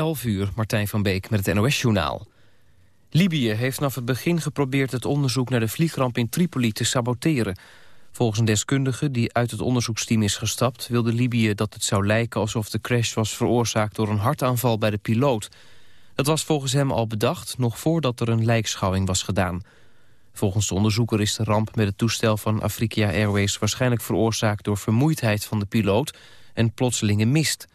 11 uur, Martijn van Beek met het NOS-journaal. Libië heeft vanaf het begin geprobeerd het onderzoek naar de vliegramp in Tripoli te saboteren. Volgens een deskundige die uit het onderzoeksteam is gestapt... wilde Libië dat het zou lijken alsof de crash was veroorzaakt door een hartaanval bij de piloot. Dat was volgens hem al bedacht, nog voordat er een lijkschouwing was gedaan. Volgens de onderzoeker is de ramp met het toestel van Afrika Airways... waarschijnlijk veroorzaakt door vermoeidheid van de piloot en plotselinge mist...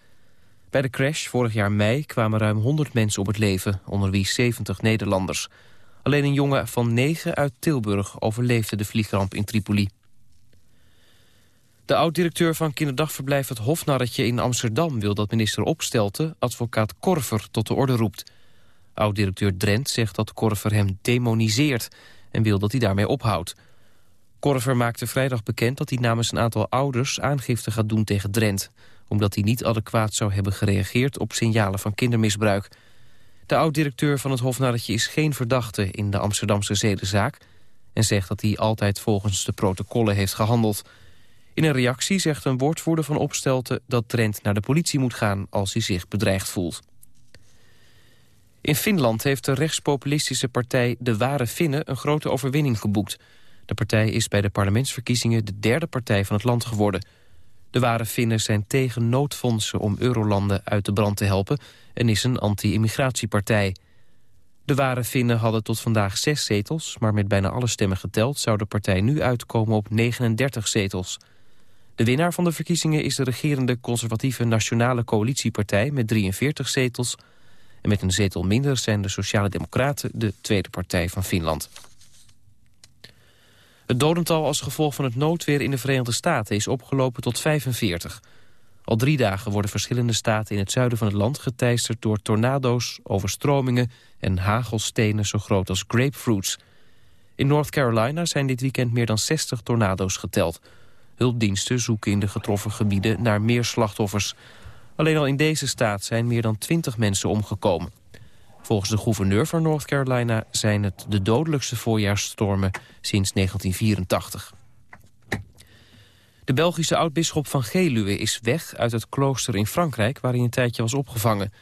Bij de crash vorig jaar mei kwamen ruim 100 mensen op het leven, onder wie 70 Nederlanders. Alleen een jongen van 9 uit Tilburg overleefde de vliegramp in Tripoli. De oud-directeur van kinderdagverblijf Het Hofnarretje in Amsterdam... wil dat minister Opstelten advocaat Korver tot de orde roept. Oud-directeur Drent zegt dat Korver hem demoniseert... en wil dat hij daarmee ophoudt. Korver maakte vrijdag bekend dat hij namens een aantal ouders... aangifte gaat doen tegen Drent omdat hij niet adequaat zou hebben gereageerd op signalen van kindermisbruik. De oud-directeur van het Hofnarretje is geen verdachte in de Amsterdamse zedenzaak... en zegt dat hij altijd volgens de protocollen heeft gehandeld. In een reactie zegt een woordvoerder van Opstelten dat Trent naar de politie moet gaan als hij zich bedreigd voelt. In Finland heeft de rechtspopulistische partij De Ware Finnen een grote overwinning geboekt. De partij is bij de parlementsverkiezingen de derde partij van het land geworden... De ware Finnen zijn tegen noodfondsen om eurolanden uit de brand te helpen... en is een anti-immigratiepartij. De ware Finnen hadden tot vandaag zes zetels... maar met bijna alle stemmen geteld zou de partij nu uitkomen op 39 zetels. De winnaar van de verkiezingen is de regerende conservatieve Nationale Coalitiepartij... met 43 zetels. En met een zetel minder zijn de Sociale Democraten de tweede partij van Finland. Het dodental als gevolg van het noodweer in de Verenigde Staten is opgelopen tot 45. Al drie dagen worden verschillende staten in het zuiden van het land geteisterd door tornado's, overstromingen en hagelstenen zo groot als grapefruits. In North Carolina zijn dit weekend meer dan 60 tornado's geteld. Hulpdiensten zoeken in de getroffen gebieden naar meer slachtoffers. Alleen al in deze staat zijn meer dan 20 mensen omgekomen. Volgens de gouverneur van North Carolina zijn het de dodelijkste voorjaarsstormen sinds 1984. De Belgische oudbisschop van Geluwe is weg uit het klooster in Frankrijk... waar hij een tijdje was opgevangen.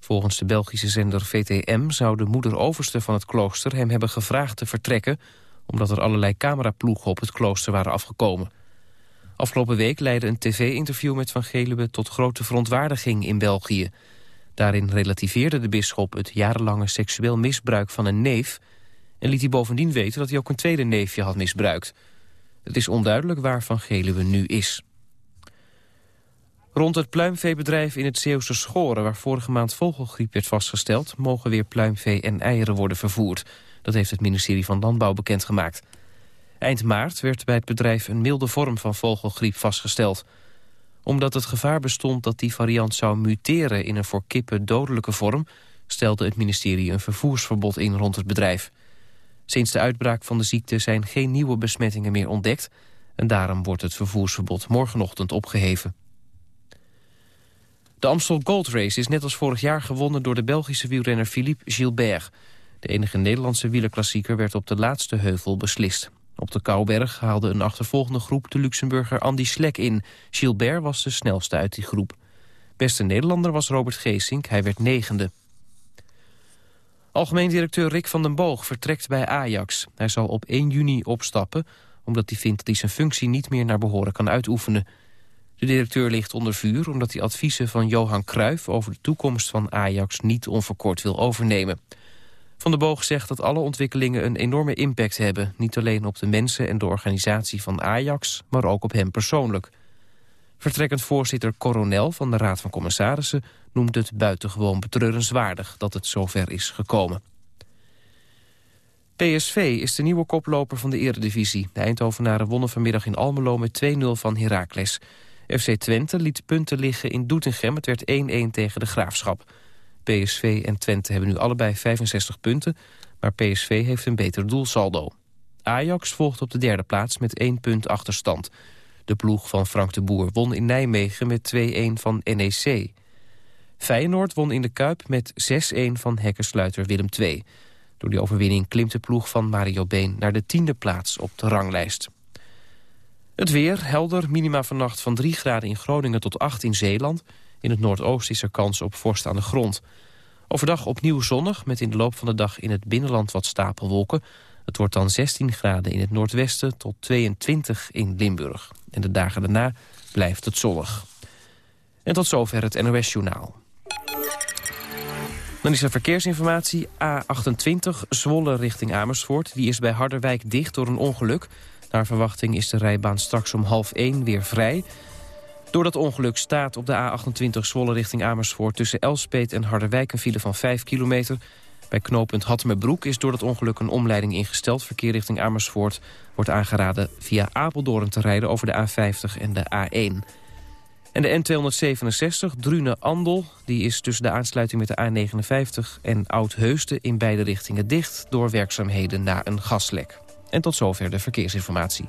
Volgens de Belgische zender VTM zou de moeder-overste van het klooster... hem hebben gevraagd te vertrekken... omdat er allerlei cameraploegen op het klooster waren afgekomen. Afgelopen week leidde een tv-interview met Van Geluwe... tot grote verontwaardiging in België... Daarin relativeerde de bisschop het jarenlange seksueel misbruik van een neef... en liet hij bovendien weten dat hij ook een tweede neefje had misbruikt. Het is onduidelijk waar Van Geluwe nu is. Rond het pluimveebedrijf in het Zeeuwse Schoren... waar vorige maand vogelgriep werd vastgesteld... mogen weer pluimvee en eieren worden vervoerd. Dat heeft het ministerie van Landbouw bekendgemaakt. Eind maart werd bij het bedrijf een milde vorm van vogelgriep vastgesteld omdat het gevaar bestond dat die variant zou muteren in een voor kippen dodelijke vorm... stelde het ministerie een vervoersverbod in rond het bedrijf. Sinds de uitbraak van de ziekte zijn geen nieuwe besmettingen meer ontdekt... en daarom wordt het vervoersverbod morgenochtend opgeheven. De Amstel Gold Race is net als vorig jaar gewonnen door de Belgische wielrenner Philippe Gilbert. De enige Nederlandse wielerklassieker werd op de laatste heuvel beslist. Op de Kouberg haalde een achtervolgende groep de Luxemburger Andy Slek in. Gilbert was de snelste uit die groep. Beste Nederlander was Robert Geesink, hij werd negende. Algemeen directeur Rick van den Boog vertrekt bij Ajax. Hij zal op 1 juni opstappen, omdat hij vindt dat hij zijn functie niet meer naar behoren kan uitoefenen. De directeur ligt onder vuur omdat hij adviezen van Johan Cruijff over de toekomst van Ajax niet onverkort wil overnemen. Van der Boog zegt dat alle ontwikkelingen een enorme impact hebben. Niet alleen op de mensen en de organisatie van Ajax, maar ook op hem persoonlijk. Vertrekkend voorzitter Coronel van de Raad van Commissarissen... noemt het buitengewoon betreurenswaardig dat het zover is gekomen. PSV is de nieuwe koploper van de eredivisie. De Eindhovenaren wonnen vanmiddag in Almelo met 2-0 van Heracles. FC Twente liet punten liggen in Doetinchem. Het werd 1-1 tegen de Graafschap. PSV en Twente hebben nu allebei 65 punten, maar PSV heeft een beter doelsaldo. Ajax volgt op de derde plaats met één punt achterstand. De ploeg van Frank de Boer won in Nijmegen met 2-1 van NEC. Feyenoord won in de Kuip met 6-1 van hekkensluiter Willem II. Door die overwinning klimt de ploeg van Mario Been naar de tiende plaats op de ranglijst. Het weer, helder, minima vannacht van 3 graden in Groningen tot 8 in Zeeland... In het noordoosten is er kans op vorst aan de grond. Overdag opnieuw zonnig, met in de loop van de dag in het binnenland wat stapelwolken. Het wordt dan 16 graden in het noordwesten tot 22 in Limburg. En de dagen daarna blijft het zonnig. En tot zover het NOS-journaal. Dan is er verkeersinformatie. A28 Zwolle richting Amersfoort. Die is bij Harderwijk dicht door een ongeluk. Naar verwachting is de rijbaan straks om half 1 weer vrij. Door dat ongeluk staat op de A28 Zwolle richting Amersfoort... tussen Elspeet en Harderwijk een file van 5 kilometer. Bij knooppunt Hattemerbroek is door dat ongeluk een omleiding ingesteld. Verkeer richting Amersfoort wordt aangeraden via Apeldoorn te rijden... over de A50 en de A1. En de N267, Drune-Andel, die is tussen de aansluiting met de A59 en Oud-Heusden in beide richtingen dicht door werkzaamheden na een gaslek. En tot zover de verkeersinformatie.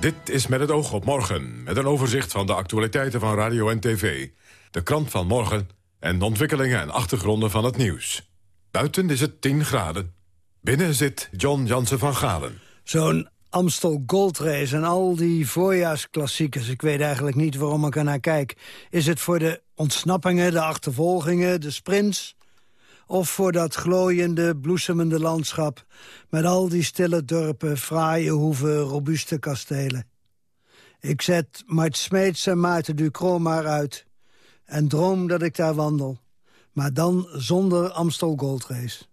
Dit is met het oog op morgen, met een overzicht van de actualiteiten van radio en tv. De krant van morgen en de ontwikkelingen en achtergronden van het nieuws. Buiten is het 10 graden. Binnen zit John Jansen van Galen. Zo'n Amstel Gold Race en al die voorjaarsklassiekers. Ik weet eigenlijk niet waarom ik er naar kijk. Is het voor de ontsnappingen, de achtervolgingen, de sprints? Of voor dat glooiende, bloesemende landschap... met al die stille dorpen, fraaie hoeven, robuuste kastelen. Ik zet Mart Smeets en Maarten Ducro maar uit... en droom dat ik daar wandel. Maar dan zonder Amstel Gold Race.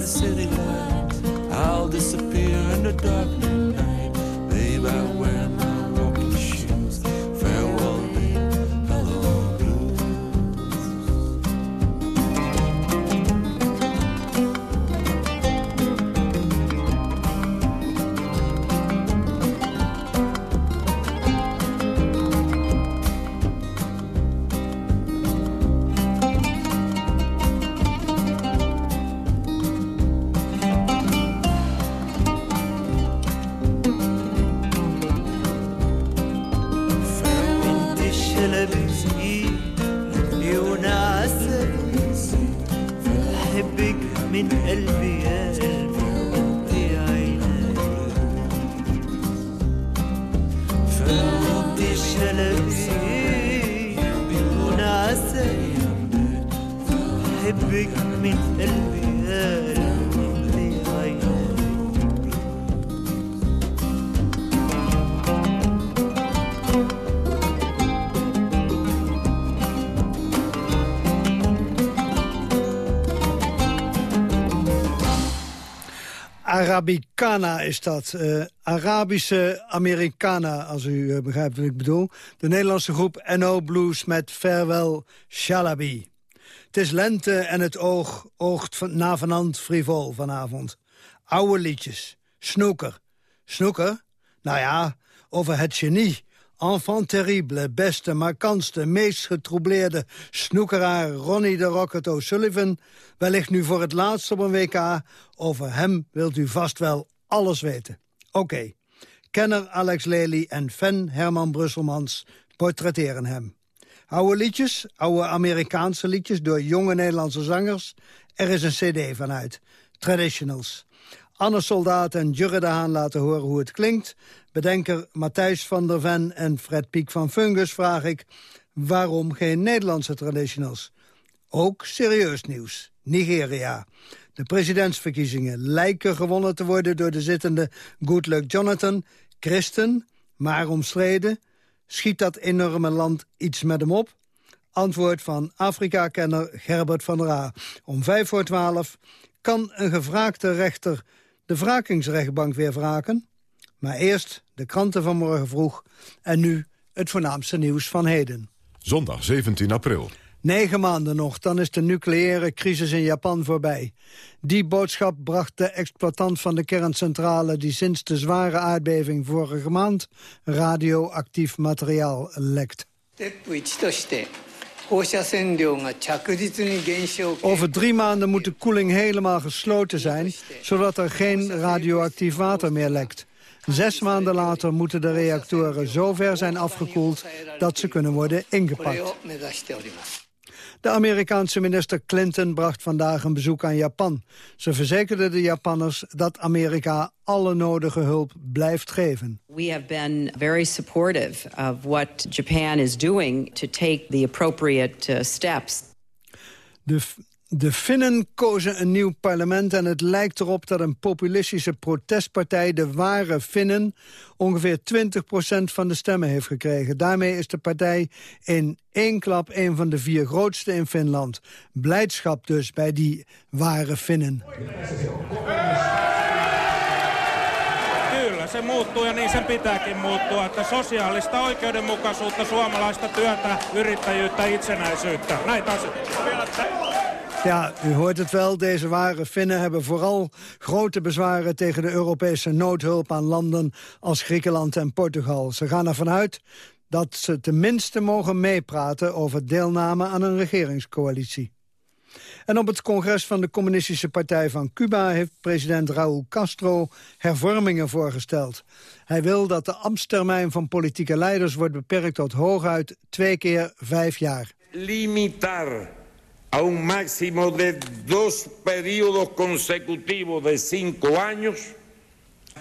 the city lights. I'll disappear in the darkness. Arabicana is dat. eh, Arabische Americana, als u eh, begrijpt wat ik bedoel. De Nederlandse groep NO Blues met Farewell Shalabi. Het is lente en het oog oogt van, navenant frivol vanavond. Oude liedjes. Snoeker. Snoeker? Nou ja, over het genie. Enfant terrible, beste, markantste, meest getroubleerde snoekeraar Ronnie de Rocket O'Sullivan. Wellicht nu voor het laatst op een WK. Over hem wilt u vast wel alles weten. Oké, kenner Alex Lely en fan Herman Brusselmans portretteren hem. Oude liedjes, oude Amerikaanse liedjes door jonge Nederlandse zangers. Er is een cd vanuit. Traditionals. Anne Soldaat en Jurre de Haan laten horen hoe het klinkt. Bedenker Matthijs van der Ven en Fred Piek van Fungus vraag ik... waarom geen Nederlandse traditionals? Ook serieus nieuws. Nigeria. De presidentsverkiezingen lijken gewonnen te worden... door de zittende Goodluck Jonathan. Christen, maar omstreden. Schiet dat enorme land iets met hem op? Antwoord van Afrika-kenner Gerbert van der A. Om vijf voor twaalf kan een gevraagde rechter de wrakingsrechtbank weer wraken. Maar eerst de kranten van morgen vroeg en nu het voornaamste nieuws van heden. Zondag 17 april. Negen maanden nog, dan is de nucleaire crisis in Japan voorbij. Die boodschap bracht de exploitant van de kerncentrale... die sinds de zware aardbeving vorige maand radioactief materiaal lekt. Over drie maanden moet de koeling helemaal gesloten zijn... zodat er geen radioactief water meer lekt. Zes maanden later moeten de reactoren zo ver zijn afgekoeld... dat ze kunnen worden ingepakt. De Amerikaanse minister Clinton bracht vandaag een bezoek aan Japan. Ze verzekerde de Japanners dat Amerika alle nodige hulp blijft geven. We have been very supportive of what Japan is doing to take the appropriate uh, steps. De, de Finnen kozen een nieuw parlement en het lijkt erop dat een populistische protestpartij, de Ware Finnen, ongeveer 20% van de stemmen heeft gekregen. Daarmee is de partij in één klap een van de vier grootste in Finland. Blijdschap dus bij die Ware Finnen. Kyllä, se muuttuu ja niin sen pitääkin muuttua, että sosiaalista oikeudenmukaisuutta, suomalaista työtä, yrittäjyyttä, itsenäisyyttä. Näitä. Ja, u hoort het wel, deze ware Finnen hebben vooral grote bezwaren tegen de Europese noodhulp aan landen als Griekenland en Portugal. Ze gaan ervan uit dat ze tenminste mogen meepraten over deelname aan een regeringscoalitie. En op het congres van de Communistische Partij van Cuba... heeft president Raúl Castro hervormingen voorgesteld. Hij wil dat de ambtstermijn van politieke leiders wordt beperkt tot hooguit twee keer vijf jaar. Limitar a un máximo de dos periodos consecutivos de cinco años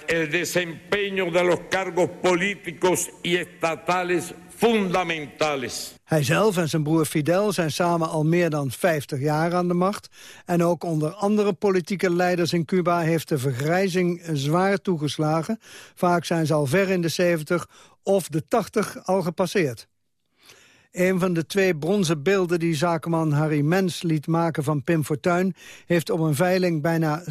el desempeño de los cargos políticos y estatales fundamentales. En zijn broer Fidel zijn samen al meer dan 50 jaar aan de macht. En ook onder andere politieke leiders in Cuba heeft de vergrijzing zwaar toegeslagen. Vaak zijn ze al ver in de 70 of de 80 al gepasseerd. Een van de twee bronzen beelden die zakenman Harry Mens liet maken van Pim Fortuyn... heeft op een veiling bijna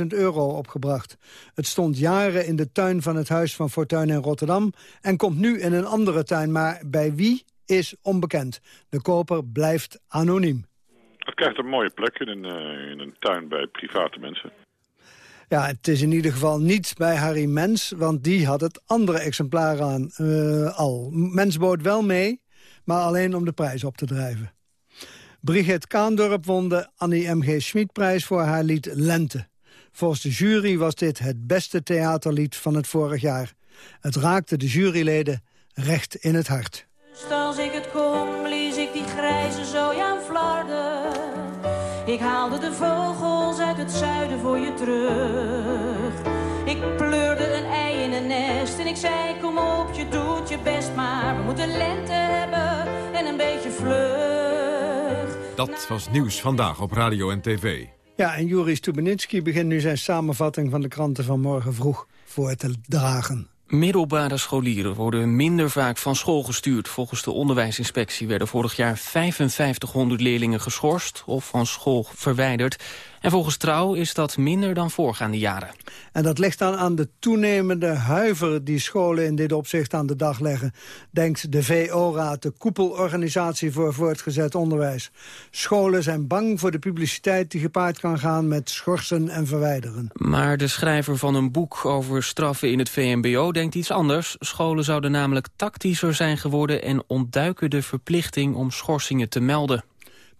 26.000 euro opgebracht. Het stond jaren in de tuin van het huis van Fortuyn in Rotterdam... en komt nu in een andere tuin, maar bij wie is onbekend. De koper blijft anoniem. Het krijgt een mooie plek in een, uh, in een tuin bij private mensen. Ja, het is in ieder geval niet bij Harry Mens, want die had het andere exemplaar aan uh, al. Mens bood wel mee, maar alleen om de prijs op te drijven. Brigitte Kaandorp won de Annie M.G. Schmidprijs voor haar lied Lente. Volgens de jury was dit het beste theaterlied van het vorig jaar. Het raakte de juryleden recht in het hart. Als ik het kom, lees ik die grijze zooi aan flarden. Ik haalde de vogels uit het zuiden voor je terug. Ik pleurde een ei in een nest en ik zei kom op, je doet je best maar. We moeten lente hebben en een beetje vlug. Dat was Nieuws Vandaag op Radio en TV. Ja, en Juri Stubenitski begint nu zijn samenvatting van de kranten van morgen vroeg voor te dragen. Middelbare scholieren worden minder vaak van school gestuurd. Volgens de onderwijsinspectie werden vorig jaar 5500 leerlingen geschorst of van school verwijderd. En volgens Trouw is dat minder dan voorgaande jaren. En dat ligt dan aan de toenemende huiver die scholen in dit opzicht aan de dag leggen. Denkt de VO-raad, de koepelorganisatie voor voortgezet onderwijs. Scholen zijn bang voor de publiciteit die gepaard kan gaan met schorsen en verwijderen. Maar de schrijver van een boek over straffen in het VMBO denkt iets anders. Scholen zouden namelijk tactischer zijn geworden en ontduiken de verplichting om schorsingen te melden.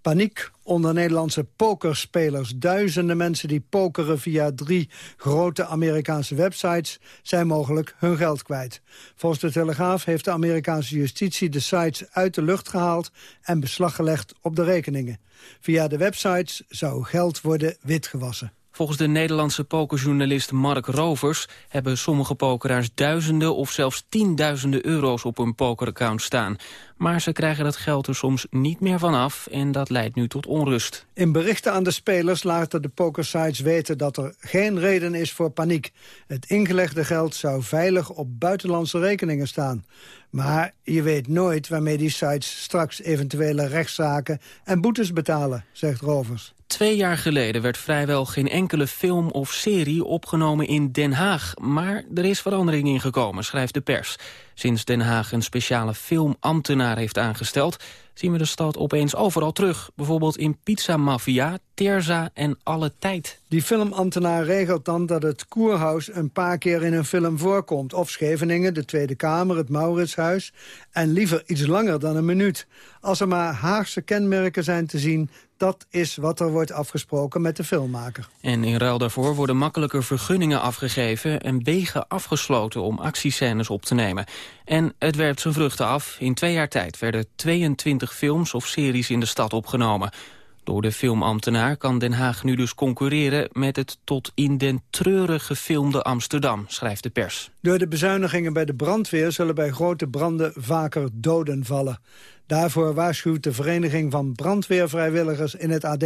Paniek onder Nederlandse pokerspelers. Duizenden mensen die pokeren via drie grote Amerikaanse websites... zijn mogelijk hun geld kwijt. Volgens de Telegraaf heeft de Amerikaanse justitie de sites uit de lucht gehaald... en beslag gelegd op de rekeningen. Via de websites zou geld worden witgewassen. Volgens de Nederlandse pokerjournalist Mark Rovers... hebben sommige pokeraars duizenden of zelfs tienduizenden euro's op hun pokeraccount staan. Maar ze krijgen dat geld er soms niet meer van af en dat leidt nu tot onrust. In berichten aan de spelers laten de pokersites weten dat er geen reden is voor paniek. Het ingelegde geld zou veilig op buitenlandse rekeningen staan. Maar je weet nooit waarmee die sites straks eventuele rechtszaken en boetes betalen, zegt Rovers. Twee jaar geleden werd vrijwel geen enkele film of serie opgenomen in Den Haag. Maar er is verandering in gekomen, schrijft de pers. Sinds Den Haag een speciale filmambtenaar heeft aangesteld... zien we de stad opeens overal terug. Bijvoorbeeld in Pizza Mafia, Terza en Alle Tijd. Die filmambtenaar regelt dan dat het Koerhuis een paar keer in een film voorkomt. Of Scheveningen, de Tweede Kamer, het Mauritshuis. En liever iets langer dan een minuut. Als er maar Haagse kenmerken zijn te zien... Dat is wat er wordt afgesproken met de filmmaker. En in ruil daarvoor worden makkelijker vergunningen afgegeven... en wegen afgesloten om actiescènes op te nemen. En het werpt zijn vruchten af. In twee jaar tijd werden 22 films of series in de stad opgenomen. Door de filmambtenaar kan Den Haag nu dus concurreren... met het tot in den treuren gefilmde Amsterdam, schrijft de pers. Door de bezuinigingen bij de brandweer... zullen bij grote branden vaker doden vallen. Daarvoor waarschuwt de Vereniging van Brandweervrijwilligers in het AD.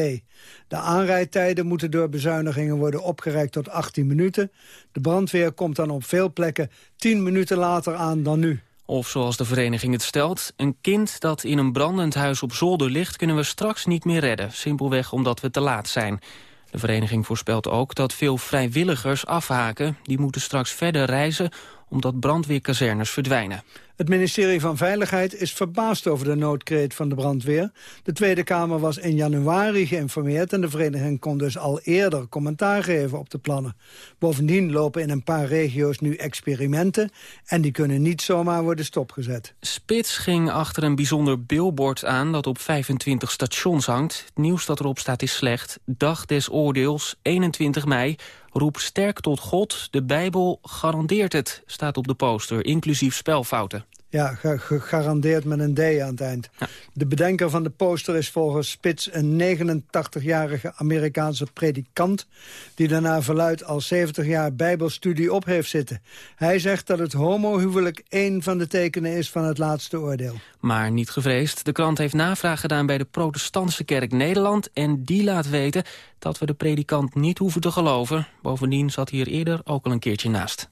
De aanrijdtijden moeten door bezuinigingen worden opgerekt tot 18 minuten. De brandweer komt dan op veel plekken 10 minuten later aan dan nu. Of zoals de vereniging het stelt, een kind dat in een brandend huis op zolder ligt... kunnen we straks niet meer redden, simpelweg omdat we te laat zijn. De vereniging voorspelt ook dat veel vrijwilligers afhaken. Die moeten straks verder reizen omdat brandweerkazernes verdwijnen. Het ministerie van Veiligheid is verbaasd over de noodkreet van de brandweer. De Tweede Kamer was in januari geïnformeerd... en de vereniging kon dus al eerder commentaar geven op de plannen. Bovendien lopen in een paar regio's nu experimenten... en die kunnen niet zomaar worden stopgezet. Spits ging achter een bijzonder billboard aan dat op 25 stations hangt. Het nieuws dat erop staat is slecht. Dag des oordeels, 21 mei. Roep sterk tot God, de Bijbel garandeert het, staat op de poster, inclusief spelfouten. Ja, gegarandeerd met een D aan het eind. De bedenker van de poster is volgens Spits een 89-jarige Amerikaanse predikant... die daarna verluid al 70 jaar bijbelstudie op heeft zitten. Hij zegt dat het homohuwelijk één van de tekenen is van het laatste oordeel. Maar niet gevreesd. De krant heeft navraag gedaan bij de protestantse kerk Nederland... en die laat weten dat we de predikant niet hoeven te geloven. Bovendien zat hier eerder ook al een keertje naast.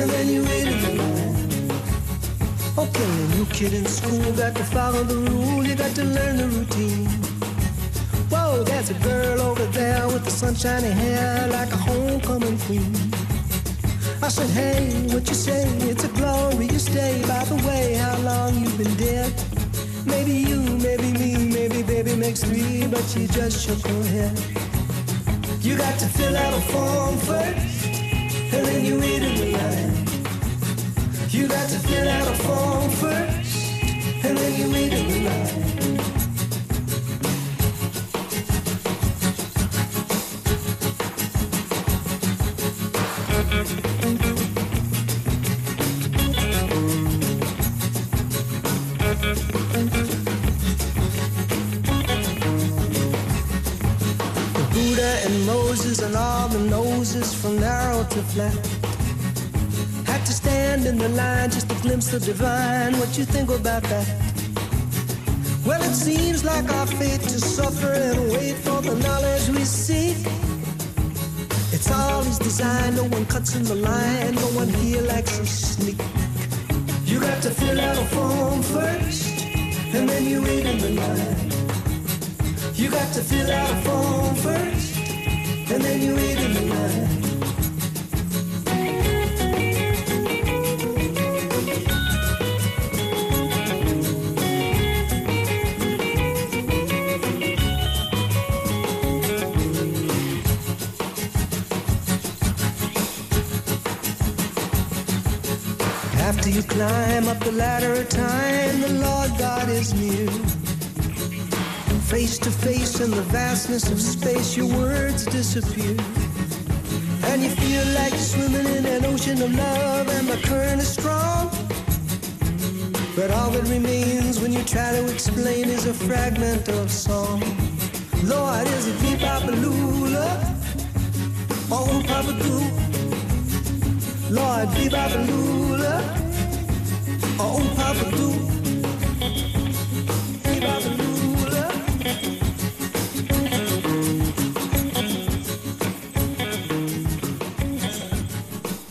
and then you the. Okay, a new kid in school got to follow the rule, you got to learn the routine. Whoa, there's a girl over there with the sunshiny hair like a homecoming queen. I said, hey, what you say? It's a glorious day. By the way, how long you been dead? Maybe you, maybe me, maybe baby makes three, but she just shook her head. You got to fill out a form first, and then you wait in the line. You got to fill out a form first, and then you wait in the line. Flat had to stand in the line just a glimpse of divine. What you think about that? Well, it seems like our fate to suffer and wait for the knowledge we seek. It's all his design. No one cuts in the line. No one here likes to sneak. You got to fill out a form first, and then you wait in the line. You got to fill out a form first, and then you wait in the line. You climb up the ladder of time, the Lord God is near. Face to face in the vastness of space, your words disappear. And you feel like you're swimming in an ocean of love, and the current is strong. But all that remains when you try to explain is a fragment of song. Lord, is it Vee Papa Lula? Papa Doo. Lord, Vee Papa Lula? Oh?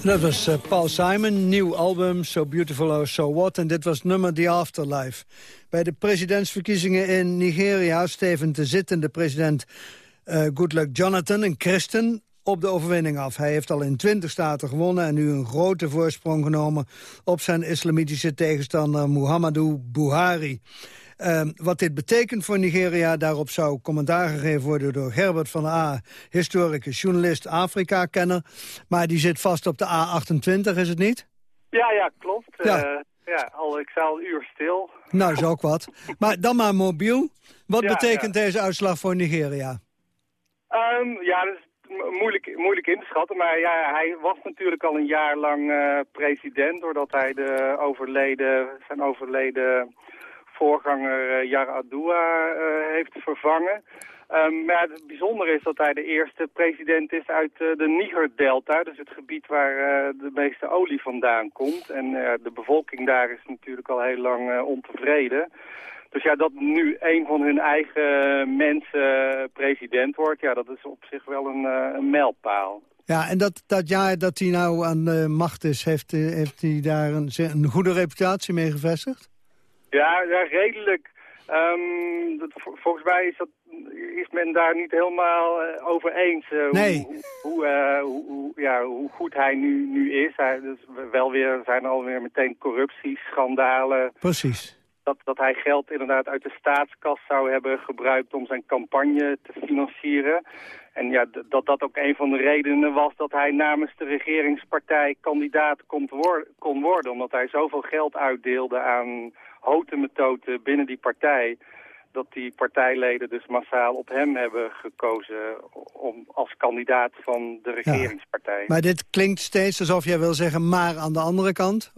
Dat was eh, Paul Simon, nieuw album, So Beautiful or So What. En dit was nummer The Afterlife. Bij de presidentsverkiezingen in Nigeria stevend de zittende president eh, Goodluck Jonathan, een christen, op de overwinning af. Hij heeft al in 20 staten gewonnen en nu een grote voorsprong genomen... op zijn islamitische tegenstander Muhammadu Buhari. Uh, wat dit betekent voor Nigeria, daarop zou commentaar gegeven worden door Gerbert van A, historicus, journalist, Afrika-kenner. Maar die zit vast op de A28, is het niet? Ja, ja, klopt. Ja. Ja. ja, al, ik sta al een uur stil. Nou, is ook wat. Maar dan maar mobiel. Wat Ja, betekent deze uitslag voor Nigeria? Ehm, ja, dat is moeilijk, moeilijk in te schatten. Maar ja, hij was natuurlijk al een jaar lang eh, president... doordat hij de overleden, zijn overleden voorganger uh, Yar'Adua eh, heeft vervangen. Ehm, maar het bijzondere is dat hij de eerste president is uit eh, de Niger-delta. Dus het gebied waar eh, de meeste olie vandaan komt. En eh, de bevolking daar is natuurlijk al heel lang eh, ontevreden. Dus ja, dat nu een van hun eigen mensen president wordt, ja, dat is op zich wel een, eh, een mijlpaal. Ja, en dat, dat jaar dat hij nou aan de macht is, heeft, eh, heeft hij daar een, een goede reputatie mee gevestigd? Ja, ja redelijk. Ehm, dat, volgens mij is, dat, is men daar niet helemaal eh, over eens Nee. hoe, hoe, hoe, hoe- ja, hoe goed hij nu, nu is. Hij, dus wel weer, zijn alweer meteen corruptieschandalen. Precies. Dat, dat hij geld inderdaad uit de staatskas zou hebben gebruikt om zijn campagne te financieren. En ja, dat dat ook een van de redenen was dat hij namens de regeringspartij kandidaat kon, kon worden. Omdat hij zoveel geld uitdeelde aan hotemetoten binnen die partij. Dat die partijleden dus massaal op hem hebben gekozen om, als kandidaat van de regeringspartij. Maar dit klinkt steeds alsof jij wil zeggen, maar aan de andere kant.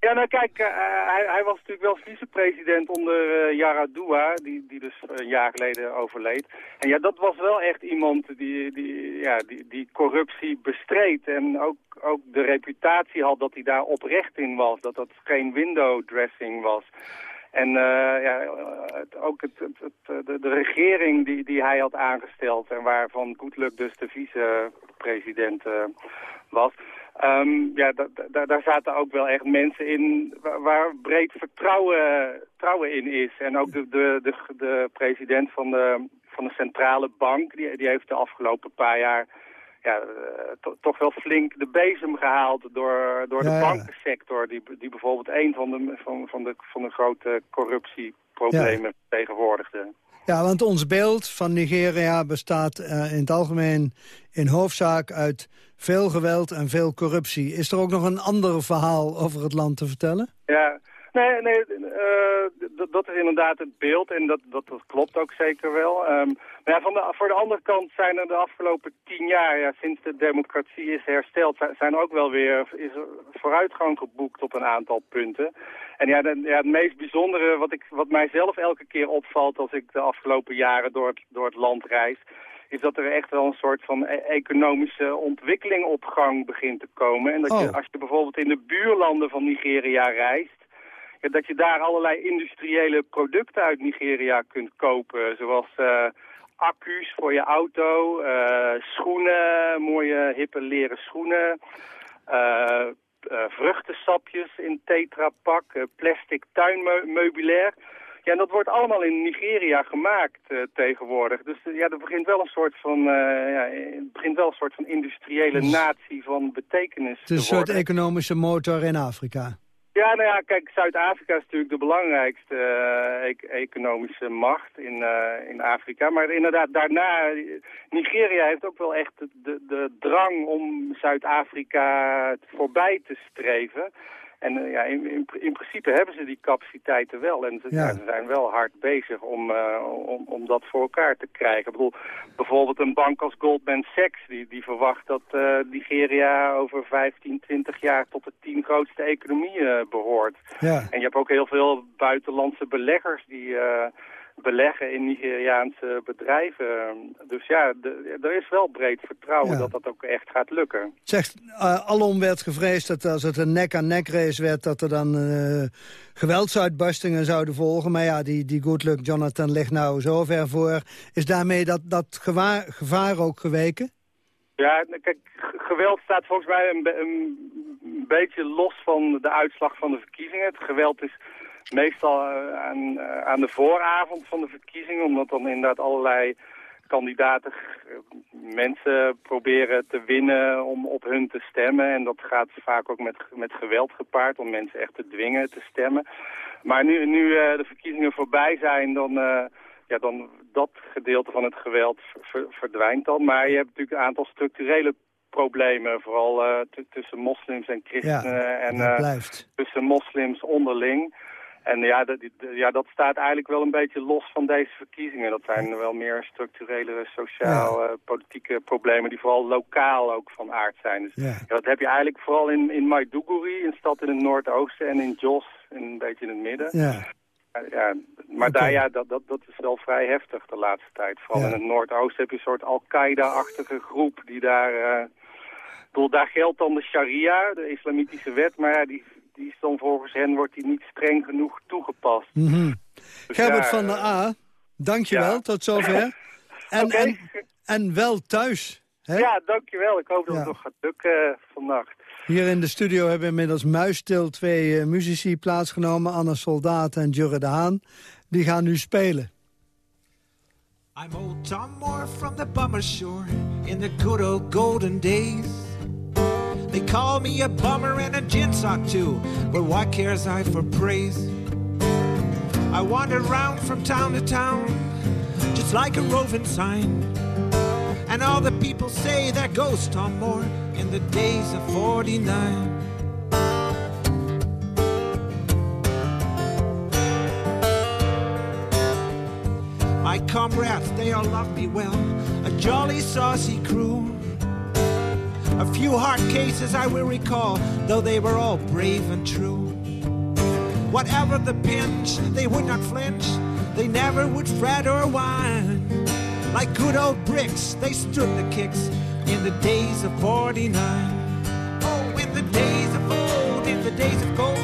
Ja, nou kijk, uh, hij, hij, was natuurlijk wel vicepresident onder uh, Yaradua, die, die dus een jaar geleden overleed. En ja, dat was wel echt iemand die, die, ja, die, die corruptie bestreed en ook, ook de reputatie had dat hij daar oprecht in was, dat dat geen window dressing was. En uh, ja, ook het, het, de, de, regering die, die hij had aangesteld en waarvan Goodluck dus de vicepresident was... Um, ja, daar zaten ook wel echt mensen in waar, breed vertrouwen, vertrouwen in is. En ook de, de, de, de, president van de, van de centrale bank, die, die heeft de afgelopen paar jaar ja, uh, toch wel flink de bezem gehaald door, door de bankensector. Die, die bijvoorbeeld een van de, van, van de, van de grote corruptieproblemen ja. tegenwoordigde. Ja, want ons beeld van Nigeria bestaat uh, in het algemeen in hoofdzaak uit veel geweld en veel corruptie. Is er ook nog een ander verhaal over het land te vertellen? Ja, nee, nee uh, dat is inderdaad het beeld en dat, dat, dat klopt ook zeker wel. Um, maar ja, van de, voor de andere kant zijn er de afgelopen tien jaar, ja, sinds de democratie is hersteld, zijn er ook wel weer is vooruitgang geboekt op een aantal punten. En ja, de, ja, het meest bijzondere wat, ik, wat mij zelf elke keer opvalt als ik de afgelopen jaren door het, door het land reis, is dat er echt wel een soort van e economische ontwikkeling op gang begint te komen. En dat je, als je bijvoorbeeld in de buurlanden van Nigeria reist, dat je daar allerlei industriële producten uit Nigeria kunt kopen. Zoals uh, accu's voor je auto, uh, schoenen, mooie hippe leren schoenen, uh, vruchtensapjes in tetrapak, plastic tuinmeubilair. Ja, en dat wordt allemaal in Nigeria gemaakt uh, tegenwoordig. Dus uh, ja, er begint wel een soort van, uh, ja, het begint wel een soort van industriële dus, natie van betekenis Het is een soort economische motor in Afrika. Ja, nou ja, kijk, Zuid-Afrika is natuurlijk de belangrijkste e economische macht in, in Afrika. Maar inderdaad, daarna, Nigeria heeft ook wel echt de, de drang om Zuid-Afrika voorbij te streven. En uh, ja, in, in, in, principe hebben ze die capaciteiten wel. En ze, ja. Ja, ze zijn wel hard bezig om, uh, om, om dat voor elkaar te krijgen. Ik bedoel, bijvoorbeeld een bank als Goldman Sachs... die, die verwacht dat uh, Nigeria over 15, 20 jaar... tot de tien grootste economieën behoort. Ja. En je hebt ook heel veel buitenlandse beleggers... die beleggen in Nigeriaanse bedrijven. Dus ja, de, er is wel breed vertrouwen Ja. dat dat ook echt gaat lukken. Zegt, uh, alom werd gevreesd dat als het een nek-aan-nek race werd... dat er dan eh, geweldsuitbarstingen zouden volgen. Maar ja, die, die good luck Jonathan ligt nou zo ver voor. Is daarmee dat, dat gevaar, gevaar ook geweken? Ja, kijk, geweld staat volgens mij een, een beetje los van de uitslag van de verkiezingen. Het geweld is meestal eh, aan, eh, aan de vooravond van de verkiezingen, omdat dan inderdaad allerlei kandidaten eh, mensen proberen te winnen om op hun te stemmen. En dat gaat vaak ook met, met geweld gepaard om mensen echt te dwingen te stemmen. Maar nu, nu de verkiezingen voorbij zijn, dan, eh, ja, dan dat gedeelte van het geweld ver- verdwijnt dan. Maar je hebt natuurlijk een aantal structurele problemen, vooral tussen moslims en christenen en tussen moslims onderling. En ja dat, ja, dat staat eigenlijk wel een beetje los van deze verkiezingen. Dat zijn wel meer structurele, sociaal-politieke problemen die vooral lokaal ook van aard zijn. Dus Ja. dat heb je eigenlijk vooral in, in Maiduguri, een stad in het noordoosten, en in Jos, een beetje in het midden. Ja. Ja, maar daar, ja, dat, dat, dat is wel vrij heftig de laatste tijd. Vooral Ja. in het Noordoosten heb je een soort Al-Qaeda-achtige groep die daar... eh, ik bedoel, daar geldt dan de sharia, de islamitische wet, maar ja, die, die is dan volgens hen wordt die niet streng genoeg toegepast. Mhm. Dus Gerbert van der A, dankjewel, ja. tot zover. En, en, en wel thuis. Hè? Ja, dankjewel. Ik hoop dat Ja. het nog gaat lukken eh, vannacht. Hier in de studio hebben inmiddels muisstil twee eh, muzici plaatsgenomen. Anne Soldaat en Jurre de Haan. Die gaan nu spelen. I'm old Tom Moore from the bummer shore in the good old golden days. They call me a bummer and a gin sock too, but what cares I for praise? I wander round from town to town, just like a roving sign. And all the people say there goes Tom Moore in the days of 49. My comrades, they all love me well, a jolly saucy crew. A few hard cases I will recall, though they were all brave and true. Whatever the pinch, they would not flinch. They never would fret or whine. Like good old bricks, they stood the kicks in the days of 49. Oh, in the days of old, in the days of gold,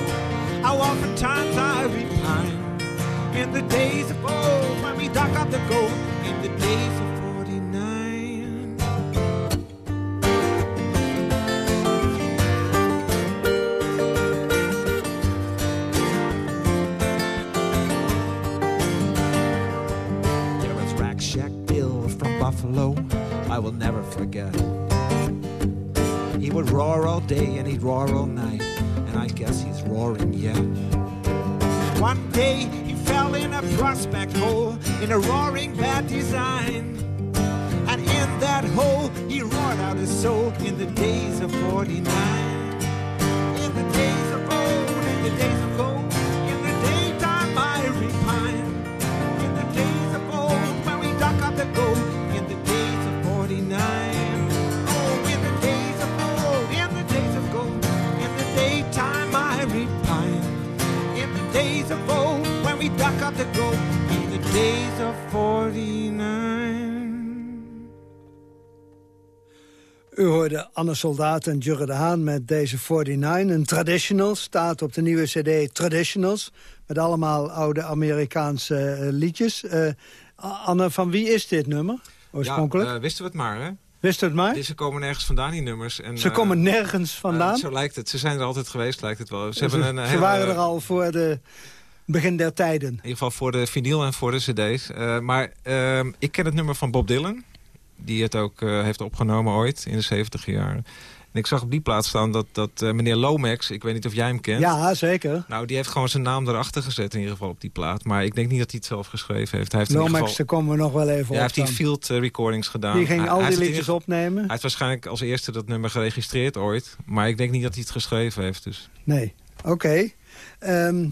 how oftentimes I repine. Roar all night, and I guess he's roaring yet. One day he fell in a prospect hole in a roaring bad design. Anne Soldaat en Jurre de Haan met deze 49. Een traditional staat op de nieuwe cd Traditionals. Met allemaal oude Amerikaanse eh, liedjes. Eh, Anne, van wie is dit nummer oorspronkelijk? Ja, eh, wisten we het maar, hè? Wist u het maar? Ze komen nergens vandaan, die nummers. En, Ze komen nergens vandaan? zo lijkt het. Ze zijn er altijd geweest, lijkt het wel. Ze, Ze, hebben een, ze hele- waren er al voor de begin der tijden. In ieder geval voor de vinyl en voor de cd's. Maar ehm, ik ken het nummer van Bob Dylan. Die het ook eh, heeft opgenomen ooit in de 70 jaren. En ik zag op die plaats staan dat, dat eh, meneer Lomax... ik weet niet of jij hem kent. Ja, zeker. Nou, die heeft gewoon zijn naam erachter gezet in ieder geval op die plaat. Maar ik denk niet dat hij het zelf geschreven heeft. Hij heeft in ieder Lomax, geval... daar komen we nog wel even Ja, op. hij heeft die field eh, recordings gedaan. Die ging Hij- al die liedjes opnemen? Hij heeft waarschijnlijk als eerste dat nummer geregistreerd ooit. Maar ik denk niet dat hij het geschreven heeft. Dus. Nee, oké. Ehm,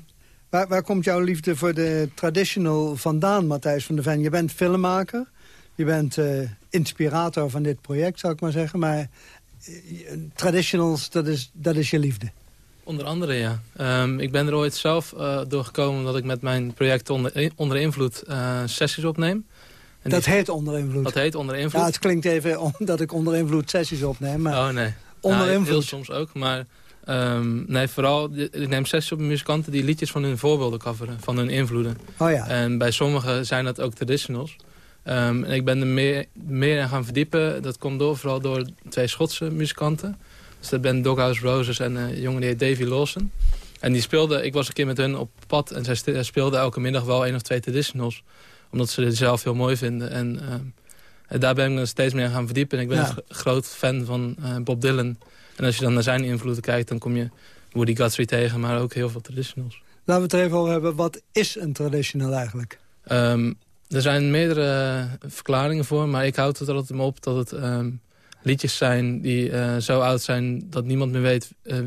waar, waar komt jouw liefde voor de traditional vandaan, Matthijs van der Ven? Je bent filmmaker, je bent eh, inspirator van dit project, zou ik maar zeggen. Maar eh, traditionals, dat is, dat is je liefde. Onder andere, ja. Ehm, ik ben er ooit zelf eh, doorgekomen omdat ik met mijn project onder, onder invloed sessies opneem. En dat die- heet onder invloed. Dat heet onder invloed. Ja, het klinkt even omdat ik onder invloed sessies opneem. Maar Oh nee. Onder Nou, invloed. Heel soms ook, maar ehm, nee, vooral, ik neem sessies op muzikanten die liedjes van hun voorbeelden coveren, van hun invloeden. Oh ja. En bij sommigen zijn dat ook traditionals. Ehm, en ik ben er meer, meer in gaan verdiepen. Dat komt door, vooral door twee Schotse muzikanten. Dus dat ben Doghouse Roses en een jongen die heet Davy Lawson. En die speelden, ik was een keer met hun op pad en zij speelden elke middag wel één of twee traditionals. Omdat ze het zelf heel mooi vinden. En, ehm, en daar ben ik me steeds meer in gaan verdiepen. En ik ben Ja. een gro- groot fan van eh, Bob Dylan. En als je dan naar zijn invloeden kijkt, dan kom je Woody Guthrie tegen, maar ook heel veel traditionals. Laten we het er even over hebben. Wat is een traditional eigenlijk? Ehm, er zijn meerdere verklaringen voor, maar ik houd het er altijd op dat het ehm, liedjes zijn die eh, zo oud zijn dat niemand meer weet eh,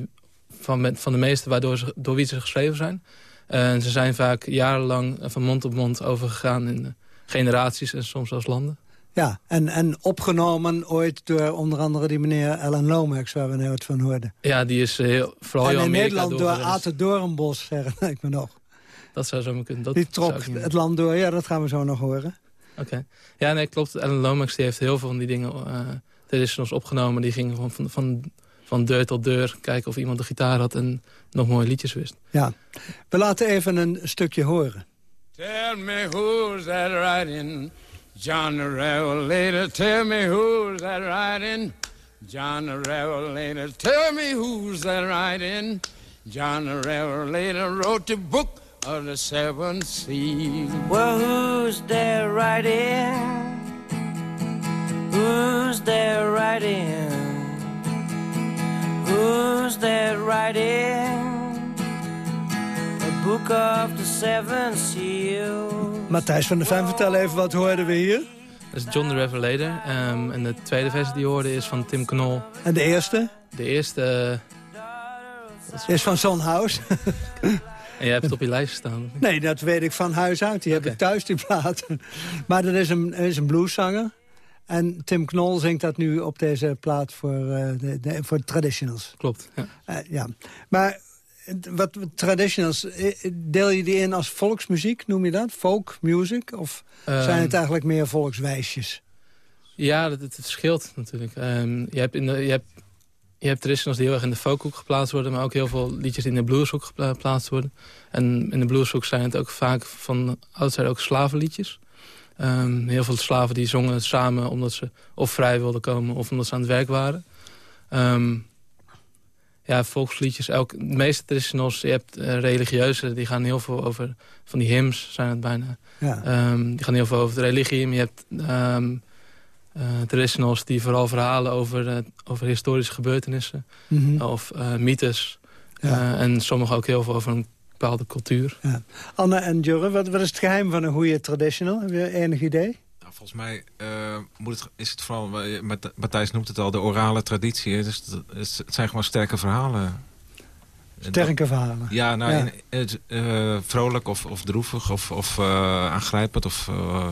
van, met- van de meeste waardoor ze, door wie ze geschreven zijn. En ze zijn vaak jarenlang eh, van mond op mond overgegaan in eh, generaties en soms zelfs landen. Ja, en, en opgenomen ooit door onder andere die meneer Alan Lomax... waar we net van hoorden. Ja, die is eh, heel, vooral en in Amerika Nederland door. Aten Doornbos, herinner ik me nog. Dat zou zo maar kunnen. Dat die trok het land door. Ja, dat gaan we zo nog horen. Oké. Ja, nee, klopt. Alan Lomax die heeft heel veel van die dingen uh, traditionals opgenomen. Die gingen gewoon van, van, van deur tot deur kijken of iemand de gitaar had en nog mooie liedjes wist. Ja, we laten even een stukje horen. Tell me who's that riding? John the Revelator. Tell me who's that riding? John the Revelator. Tell me who's that riding? John the Revelator wrote the book of the seven seas. Well, who's there riding? Who's there riding? Who's there riding? A book of the seven seals. Matthijs van der Ven, vertel even, wat hoorden we hier? Dat is John the Revelator. Um, en de tweede versie die je hoorde is van Tim Knol. En de eerste? De eerste... Uh, is van Son House. en jij hebt het op je lijst staan? Nee, dat weet ik van huis uit. Die okay. heb ik thuis, die platen. Maar dat is een, is een blueszanger. En Tim Knol zingt dat nu op deze plaat voor, uh, de, de, voor traditionals. Klopt, ja. Uh, ja. Maar wat traditionals, eh, deel je die in als volksmuziek, noem je dat? Folk music? Of zijn Ehm. het eigenlijk meer volkswijsjes? Ja, dat, het verschilt natuurlijk. Ehm, je, hebt in de, je, hebt, je hebt traditionals die heel erg in de folkhoek geplaatst worden... maar ook heel veel liedjes die in de blueshoek gepla- geplaatst worden. En in de blueshoek zijn het ook vaak van oudsher ook slavenliedjes. Ehm, heel veel slaven die zongen samen omdat ze of vrij wilden komen... of omdat ze aan het werk waren. Ehm, ja, volksliedjes. Elk, de meeste traditionals, je hebt eh, religieuze... die gaan heel veel over, van die hymns zijn het bijna. Ja. Ehm, die gaan heel veel over de religie. Maar je hebt traditionals die vooral verhalen over, eh, over historische gebeurtenissen. Mhm. Of eh, mythes. Ja. Eh, en sommige ook heel veel over een bepaalde cultuur. Ja. Anne en Jurre, wat, wat is het geheim van een goede traditional? Heb je enig idee? Nou, volgens mij eh, moet het, is het vooral, eh, Mat- Matthijs noemt het al, de orale traditie. Dus het, is- het zijn gewoon sterke verhalen. Sterke verhalen. Ja, nou, Ja. in- het, eh, vrolijk of, of droevig of, of eh, aangrijpend of eh,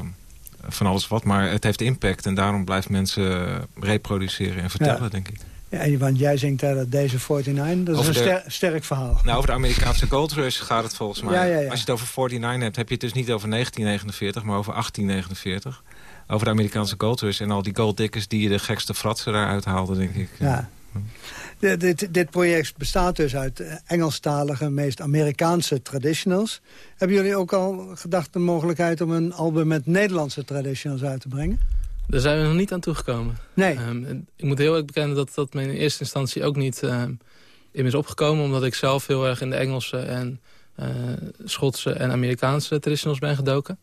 van alles wat. Maar het heeft impact en daarom blijft mensen reproduceren en vertellen, Ja. denk ik. Ja, want jij zingt daar dat deze 49, dat is een de- ster- sterk verhaal. Nou, over de Amerikaanse Gold Rush gaat het volgens mij. Ja, ja, ja. Als je het over 49 hebt, heb je het dus niet over 1949, maar over 1849. Over de Amerikaanse Gold Rush en al die golddikkers die de gekste fratsen daaruit haalden, denk ik. Ja. De- dit, dit project bestaat dus uit eh, Engelstalige, meest Amerikaanse traditionals. Hebben jullie ook al gedacht de mogelijkheid om een album met Nederlandse traditionals uit te brengen? Daar zijn we nog niet aan toegekomen. Nee. Ehm, ik moet heel erg bekennen dat dat me in eerste instantie ook niet ehm, in is opgekomen. Omdat ik zelf heel erg in de Engelse en eh, Schotse en Amerikaanse traditionals ben gedoken.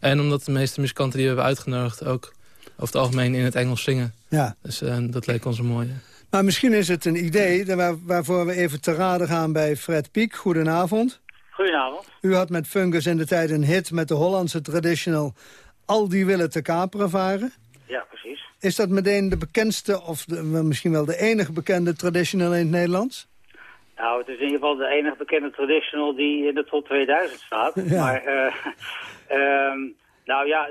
En omdat de meeste muzikanten die we hebben uitgenodigd ook over het algemeen in het Engels zingen. Ja. Dus eh, dat leek ons een mooie. Maar misschien is het een idee waar, waarvoor we even te raden gaan bij Fred Piek. Goedenavond. Goedenavond. U had met Fungus in de tijd een hit met de Hollandse traditional... Al die willen te kaperen varen. Ja, precies. Is dat meteen de bekendste, of de, misschien wel de enige bekende traditional in het Nederlands? Nou, het is in ieder geval de enige bekende traditional die in de top 2000 staat. Ja. Maar, eh, ehm, nou ja,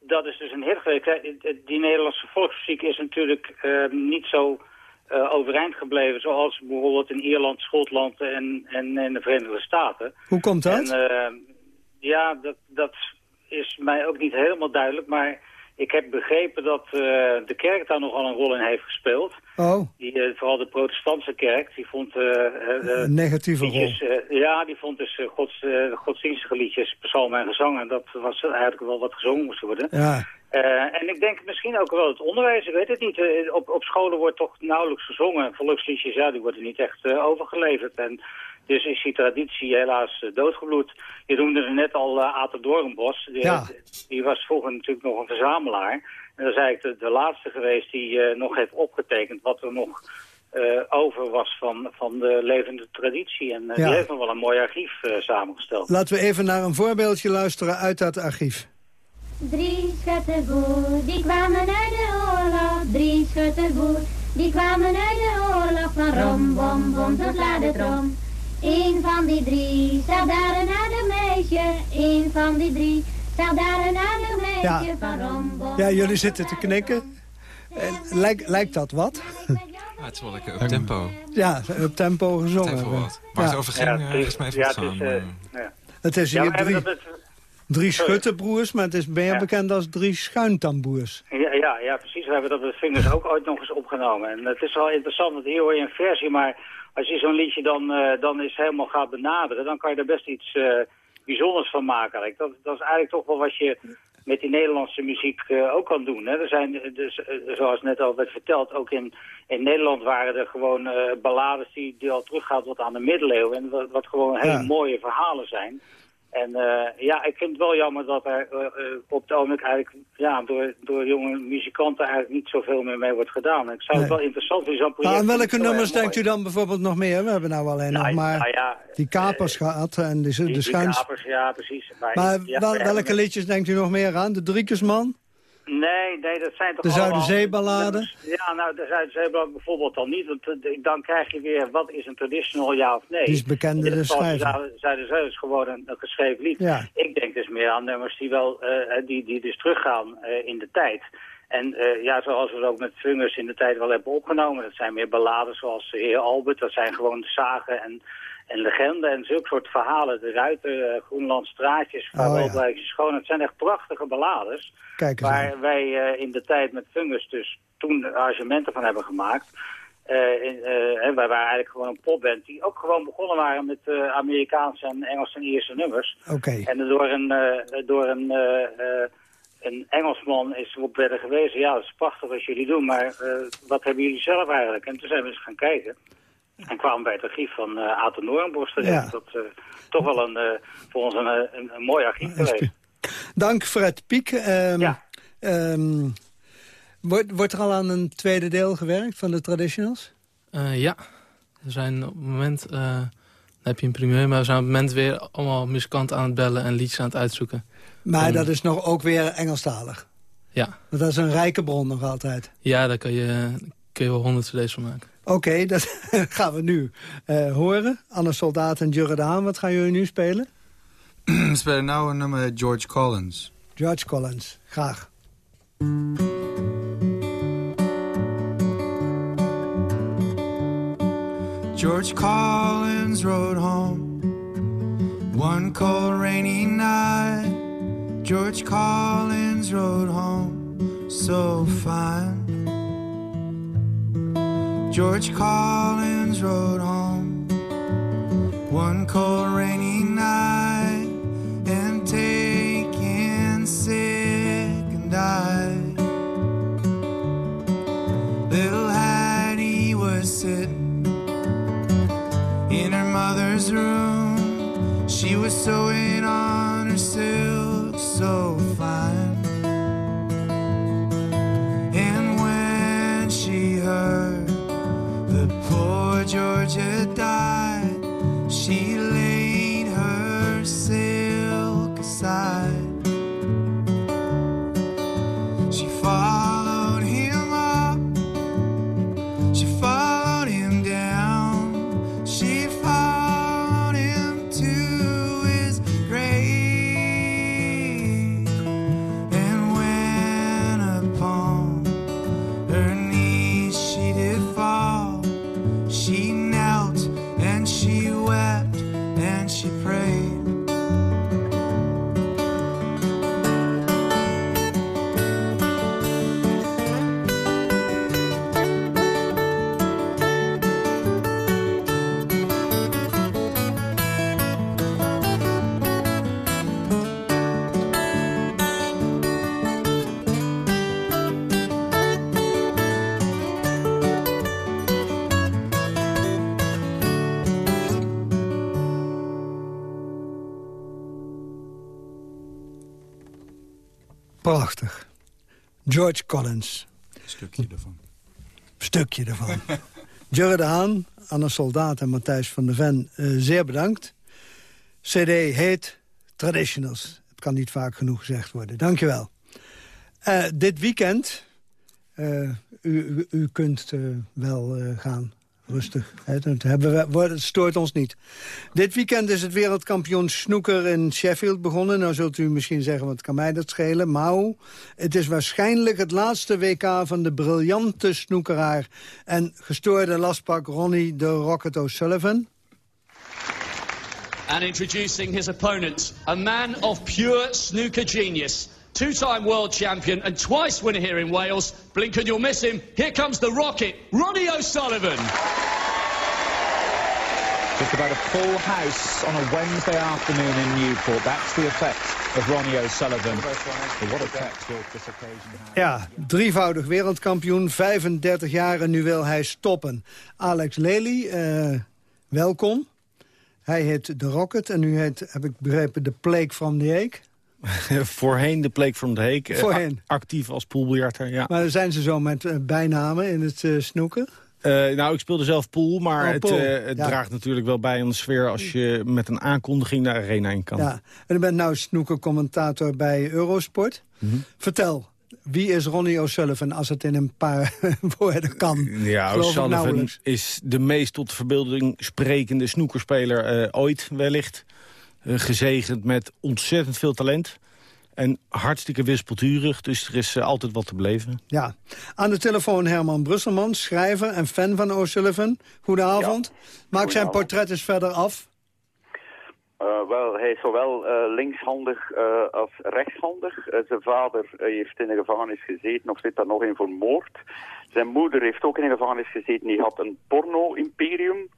dat is dus een hit geweest. Die Nederlandse volksmuziek is natuurlijk ehm, niet zo eh, overeind gebleven... zoals bijvoorbeeld in Ierland, Schotland en, en in de Verenigde Staten. Hoe komt dat? En, ehm, ja, dat, dat is mij ook niet helemaal duidelijk, maar ik heb begrepen dat eh, de kerk daar nogal een rol in heeft gespeeld. oh, Die, eh, vooral de protestantse kerk, die vond... eh, eh, eh, een negatieve rol. liedjes, eh, ja, die vond dus eh, gods, eh, godsdienstige liedjes, psalmen en gezangen. Dat was eigenlijk wel wat gezongen moest worden. Ja. Eh, en ik denk misschien ook wel het onderwijs, ik weet het niet. Eh, op, op scholen wordt toch nauwelijks gezongen. Volksliedjes, ja, die worden niet echt eh, overgeleverd. En dus is die traditie helaas doodgebloed. Je noemde er net al uh, Ater Doornbos. Die, Ja. die was vroeger natuurlijk nog een verzamelaar. En dat is eigenlijk de, de laatste geweest die nog heeft opgetekend wat er nog over was van, van de levende traditie. En Ja. die heeft nog wel een mooi archief samengesteld. Laten we even naar een voorbeeldje luisteren uit dat archief. Drie schutten boer, die kwamen uit de oorlog. Drie schutten boer, die kwamen uit de oorlog. Van rom, bom, bom tot ladetrom. Eén van die drie zag daar een aardig meisje. Eén van die drie zag daar een aardig meisje. Ja. Van rom, bom, Ja, jullie zitten te knikken. En lijkt, lijkt dat wat? Het is wel lekker op tempo. Ja, op tempo gezongen. Het. Waar Ja. het over ging, Ja, het is- even ja, het is, eh, eh. ja. Het is hier drie, dat het- drie schuttenbroers, maar het is meer Ja. bekend als drie schuintamboers. Ja, ja, ja, precies. We hebben dat met Vingers ook ooit nog eens opgenomen. En het is wel interessant, want hier hoor je een versie, maar als je zo'n liedje dan, eh, dan eens helemaal gaat benaderen, dan kan je er best iets eh, bijzonders van maken. eigenlijk. Dat, dat is eigenlijk toch wel wat je met die Nederlandse muziek eh, ook kan doen. Hè. Er zijn, dus, zoals net al werd verteld, ook in, in Nederland waren er gewoon ballades die, die al teruggaan tot aan de middeleeuwen. En wat, wat gewoon hele Ja. mooie verhalen zijn. En eh, ja, ik vind het wel jammer dat er eh, eh, op het ogenblik eigenlijk ja, door, door jonge muzikanten eigenlijk niet zoveel meer mee wordt gedaan. Ik zou het wel interessant vinden, zo'n project. Nou, aan ik welke nummers denkt u dan bijvoorbeeld nog meer? We hebben nou alleen nog Nou, maar nou ja, die kapers gehad en de, Die, de die schuins... kapers, ja, precies. Maar, Maar ja, wel- we hebben welke liedjes denkt u nog meer aan? De Driekensman? Nee, nee, dat zijn toch De allemaal- Zuiderzeeballade? Ja, nou, de Zuiderzeeballade bijvoorbeeld dan niet. Want eh, dan krijg je weer, wat is een traditional, ja of nee? Die is bekende schrijver. Zuid- Zuiderzee is gewoon een, een geschreven lied. Ja. Ik denk dus meer aan nummers die wel, eh, die, die dus teruggaan eh, in de tijd. En eh, ja, zoals we het ook met Fungers in de tijd wel hebben opgenomen. Dat zijn meer balladen zoals de Heer Albert. Dat zijn gewoon zagen en, en legenden en zulke soort verhalen. De Ruiter, uh, Groenland, Straatjes, Vaarwel, oh, ja. Schoon. Het zijn echt prachtige ballades. Kijk eens waar wij uh, in de tijd met Fungus dus toen arrangementen van hebben gemaakt. Uh, in, wij waren eigenlijk gewoon een popband die ook gewoon begonnen waren met Amerikaanse en Engelse en Ierse nummers. Oké. Okay. En door een, door een, een Engelsman is op werden gewezen, ja dat is prachtig wat jullie doen, maar wat hebben jullie zelf eigenlijk? En toen zijn we eens gaan kijken. En kwamen bij het archief van uh, Aten Noornbos terecht. Ja. Dat toch wel een, voor ons een, een, een mooi archief geweest. Dank Fred Piek. Um, ja. Um, Wordt, wordt er al aan een tweede deel gewerkt van de Traditionals? Uh, ja. We zijn op het moment... Uh, dan heb je een primeur, maar we zijn op het moment weer allemaal muzikanten aan het bellen en liedjes aan het uitzoeken. Maar en, dat is nog ook weer Engelstalig? Ja. Want dat is een rijke bron nog altijd? Ja, daar kun je, kun je wel honderd cd's van maken. Oké, okay, dat gaan we nu uh, horen. Anne Soldaat en Jurre de Haan, wat gaan jullie nu spelen? we spelen nou een nummer George Collins. George Collins, graag. George Collins rode home one cold rainy night. George Collins rode home so fine. George Collins rode home one cold rainy night George Collins. Stukje ervan. Stukje ervan. Jurre de Haan, Anne Soldaat en Matthijs van der Ven, uh, zeer bedankt. CD heet Traditionals. Het kan niet vaak genoeg gezegd worden. Dankjewel. Uh, dit weekend, uh, u, u, u, kunt wel gaan rustig. Dat hebben we, het stoort ons niet. Dit weekend is het wereldkampioen snoeker in Sheffield begonnen. Nou zult u misschien zeggen, wat kan mij dat schelen? Maar het is waarschijnlijk het laatste WK van de briljante snoekeraar... en gestoorde lastpak Ronnie de Rocket O'Sullivan. And introducing his opponent, a man of pure snooker genius... Two-time world champion and twice winner here in Wales. Blink and you'll miss him. Here comes the rocket, Ronnie O'Sullivan. Just about a full house on a Wednesday afternoon in Newport. That's the effect of Ronnie O'Sullivan. What effect will this occasion have? Ja, drievoudig wereldkampioen, 35 jaar en nu wil hij stoppen. Alex Lely, uh, welkom. Hij heet The Rocket en nu heet, heb ik begrepen, The Plague from the Egg. Voorheen de Plague from the Heek. Voorheen. Actief als poolbiljarter, ja. Maar zijn ze zo met uh, bijnamen in het uh, snoeken? Uh, nou, ik speelde zelf pool, maar oh, pool. het, het ja. draagt natuurlijk wel bij aan de sfeer... als je met een aankondiging de arena in kan. Ja, en u bent nou snoekercommentator bij Eurosport. Mm -hmm. Vertel, wie is Ronnie O'Sullivan als het in een paar woorden kan? Ja, O'Sullivan is de meest tot de verbeelding sprekende snoekerspeler ooit wellicht. Uh, gezegend met ontzettend veel talent. En hartstikke wispelturig, dus er is altijd wat te beleven. Ja. Aan de telefoon Herman Brusselman, schrijver en fan van O'Sullivan. Goedenavond. Maak zijn portret eens verder af. Uh, wel, hij is zowel uh, linkshandig uh, als rechtshandig. zijn vader heeft in de gevangenis gezeten, of zit daar nog in voor moord. Zijn moeder heeft ook in de gevangenis gezeten, die had een porno-imperium.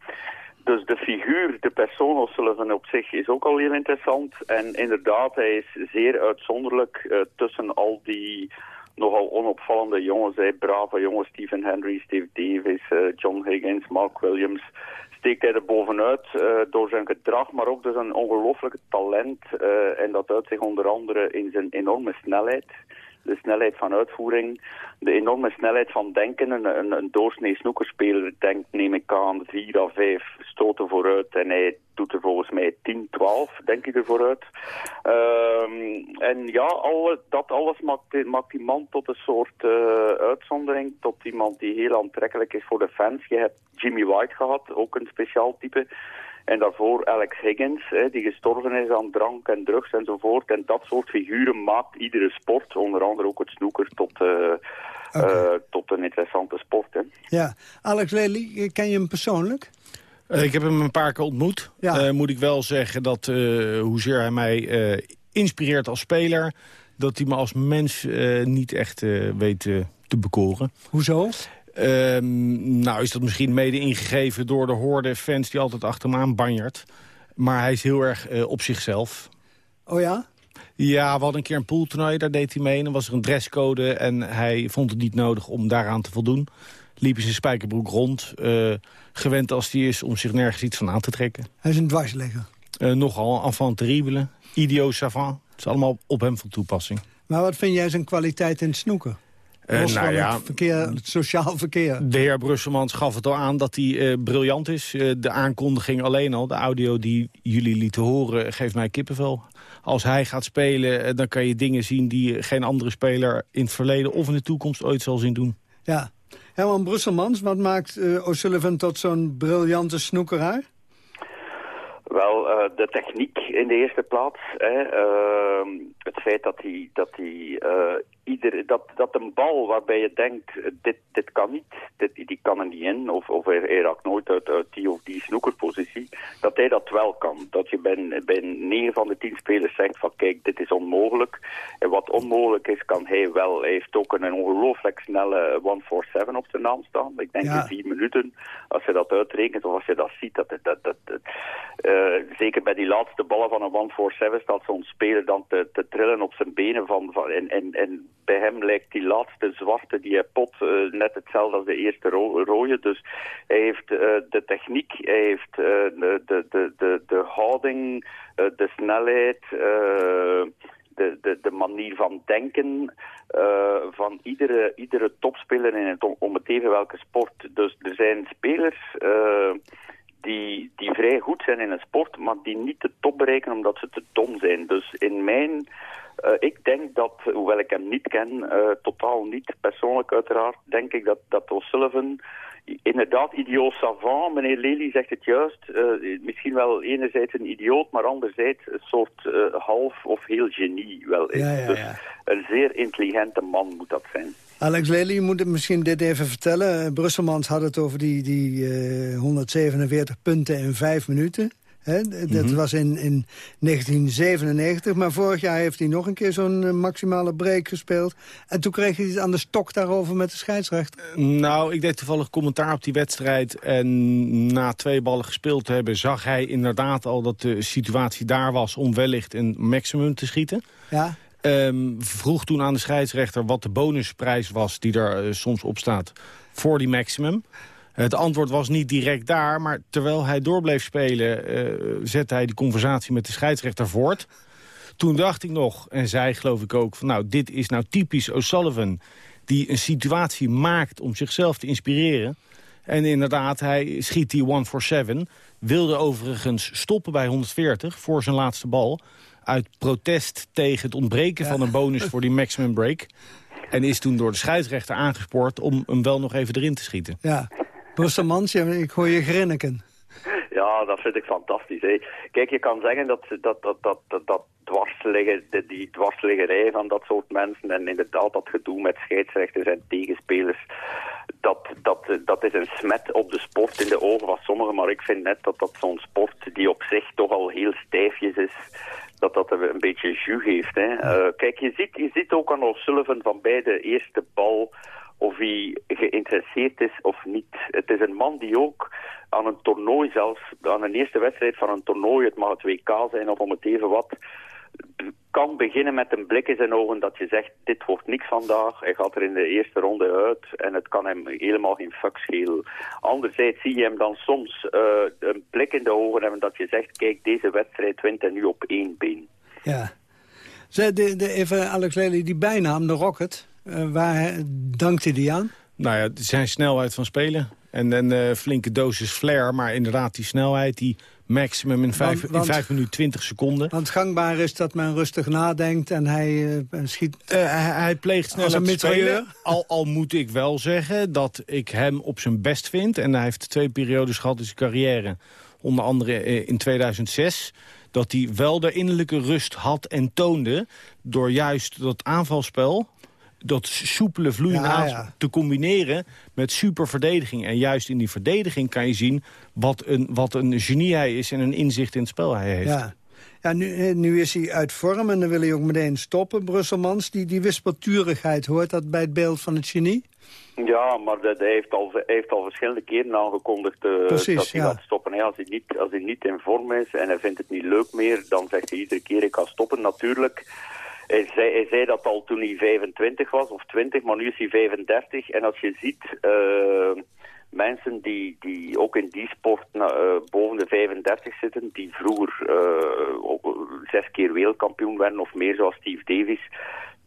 Dus de figuur, de persoon O'Sullivan op zich is ook al heel interessant. En inderdaad, hij is zeer uitzonderlijk tussen al die nogal onopvallende jongens. Hey, brave jongens, Stephen Henry, Steve Davis, John Higgins, Mark Williams steekt hij er bovenuit uh, door zijn gedrag, maar ook door zijn ongelooflijke talent. En dat uit zich onder andere in zijn enorme snelheid. De snelheid van uitvoering, de enorme snelheid van denken. Een, een, een doorsnee snoekerspeler denkt, neem ik aan, vier à vijf stoten vooruit. En hij doet er volgens mij 10, 12, denk ik er vooruit. Um, en ja, dat alles maakt, maakt die man tot een soort uh, uitzondering. Tot iemand die heel aantrekkelijk is voor de fans. Je hebt Jimmy White gehad, ook een speciaal type. En daarvoor Alex Higgins, hè, die gestorven is aan drank en drugs enzovoort. En dat soort figuren maakt iedere sport, onder andere ook het snoeker, tot, uh, okay. uh, tot een interessante sport. Hè. Ja, Alex Lely, ken je hem persoonlijk? Uh, ik heb hem een paar keer ontmoet. Ja. moet ik wel zeggen dat hoezeer hij mij inspireert als speler... dat hij me als mens niet echt weet te bekoren. Hoezo? Um, nou is dat misschien mede ingegeven door de hoorde fans die altijd achter hem aan banjert. Maar hij is heel erg uh, op zichzelf. Oh ja? Ja, we hadden een keer een pooltoernooi, daar deed hij mee. En dan was er een dresscode en hij vond het niet nodig om daaraan te voldoen. Liep in zijn spijkerbroek rond. Uh, gewend als hij is om zich nergens iets van aan te trekken. Hij is een dwarsligger. Uh, nogal, enfant terrible, idiot savant. Het is allemaal op hem van toepassing. Maar wat vind jij zijn kwaliteit in het snoeken? Uh, Los nou ja, het, verkeer, het sociaal verkeer. De heer Brusselmans gaf het al aan dat hij uh, briljant is. Uh, de aankondiging alleen al, de audio die jullie lieten horen, geeft mij kippenvel. Als hij gaat spelen, dan kan je dingen zien die geen andere speler in het verleden of in de toekomst ooit zal zien doen. Ja. Herman Brusselmans, wat maakt O'Sullivan tot zo'n briljante snoekeraar? Wel, uh, de techniek in de eerste plaats. Hè, uh, het feit dat hij, dat hij uh, ieder, dat, dat een bal waarbij je denkt, dit, dit kan niet, dit, die kan er niet in, of, of hij, raakt nooit uit, uit die of die snoekerpositie, dat hij dat wel kan. Dat je bij, bij 9 van de 10 spelers zegt van kijk, dit is onmogelijk. En wat onmogelijk is, kan hij wel. Hij heeft ook een ongelooflijk snelle 147 op zijn naam staan. Ik denk ja. in vier minuten, als je dat uitrekent of als je dat ziet, dat, dat, dat, dat uh, zeker bij die laatste ballen van een 147 staat zo'n speler dan te, te trillen op zijn benen van, van en, en, en bij hem lijkt die laatste zwarte die hij pot uh, net hetzelfde als de eerste ro rode. Dus hij heeft uh, de techniek, hij heeft uh, de, de, de, de, houding, de snelheid, de, de, de manier van denken van iedere, iedere topspeler in het, om het welke sport. Dus er zijn spelers die, die vrij goed zijn in een sport, maar die niet de top bereiken omdat ze te dom zijn. Dus in mijn... Uh, ik denk dat, hoewel ik hem niet ken, uh, totaal niet persoonlijk uiteraard, denk ik dat, dat O'Sullivan inderdaad idioot savant, meneer Lely zegt het juist, uh, misschien wel enerzijds een idioot, maar anderzijds een soort half of heel genie wel is. Ja, ja, ja. Dus een zeer intelligente man moet dat zijn. Alex Lely, je moet misschien dit even vertellen. Brusselmans had het over die, die uh, 147 punten in vijf minuten. He, dat mm -hmm. was in, in 1997, maar vorig jaar heeft hij nog een keer zo'n uh, maximale break gespeeld. En toen kreeg hij het aan de stok daarover met de scheidsrechter. Nou, ik deed toevallig commentaar op die wedstrijd. En na twee ballen gespeeld te hebben, zag hij inderdaad al dat de situatie daar was om wellicht een maximum te schieten. Ja. Um, vroeg toen aan de scheidsrechter wat de bonusprijs was die er uh, soms op staat voor die maximum. Het antwoord was niet direct daar, maar terwijl hij door bleef spelen... Uh, zette hij de conversatie met de scheidsrechter voort. Toen dacht ik nog, en zei geloof ik ook... van nou, dit is nou typisch O'Sullivan... die een situatie maakt om zichzelf te inspireren. En inderdaad, hij schiet die one for seven. Wilde overigens stoppen bij 140 voor zijn laatste bal... uit protest tegen het ontbreken ja. van een bonus voor die maximum break... En is toen door de scheidsrechter aangespoord om hem wel nog even erin te schieten. Ja, Brusselmans, ik hoor je grinniken. Ja, dat vind ik fantastisch. Hè. Kijk, je kan zeggen dat, dat, dat, dat, dat, dwarsliggen, die dwarsliggerij van dat soort mensen en inderdaad dat gedoe met scheidsrechters en tegenspelers, dat, dat, dat is een smet op de sport in de ogen van sommigen, maar ik vind net dat dat zo'n sport die op zich toch al heel stijfjes is, dat dat een beetje jus heeft. Hè. Uh, kijk, je ziet, je ziet ook aan O'Sullivan van bij de eerste bal of hij geïnteresseerd is of niet. Het is een man die ook aan een toernooi zelfs, aan een eerste wedstrijd van een toernooi, het mag het WK zijn of om het even wat, kan beginnen met een blik in zijn ogen dat je zegt, dit wordt niks vandaag. Hij gaat er in de eerste ronde uit en het kan hem helemaal geen fuck schelen. Anderzijds zie je hem dan soms uh, een blik in de ogen hebben dat je zegt, kijk, deze wedstrijd wint hij nu op één been. Ja. De, de, even Alex Lely, die bijnaam, de Rocket, waar dankt hij die aan? Nou ja, zijn snelheid van spelen. En een uh, flinke dosis flair, maar inderdaad die snelheid, die maximum in 5 minuten 20 seconden. Want gangbaar is dat men rustig nadenkt en hij uh, schiet... Uh, hij, hij, pleegt snel spelen. Al, al moet ik wel zeggen dat ik hem op zijn best vind. En hij heeft twee periodes gehad in zijn carrière. Onder andere in 2006 dat hij wel de innerlijke rust had en toonde... door juist dat aanvalspel dat soepele vloeiende ja, ja. te combineren met superverdediging. En juist in die verdediging kan je zien wat een, wat een genie hij is... en een inzicht in het spel hij heeft. Ja. Ja, nu, nu is hij uit vorm en dan wil hij ook meteen stoppen, Brusselmans. Die, die wispelturigheid, hoort dat bij het beeld van het genie? Ja, maar dat, hij heeft al, heeft al verschillende keren aangekondigd uh, Precies, dat hij ja. gaat stoppen. Als, hij niet, als hij niet in vorm is en hij vindt het niet leuk meer, dan zegt hij iedere keer ik ga stoppen. Natuurlijk, hij zei, hij zei dat al toen hij 25 was of 20, maar nu is hij 35. En als je ziet, uh, mensen die, die ook in die sport uh, boven de 35 zitten, die vroeger uh, zes keer wereldkampioen werden of meer zoals Steve Davis,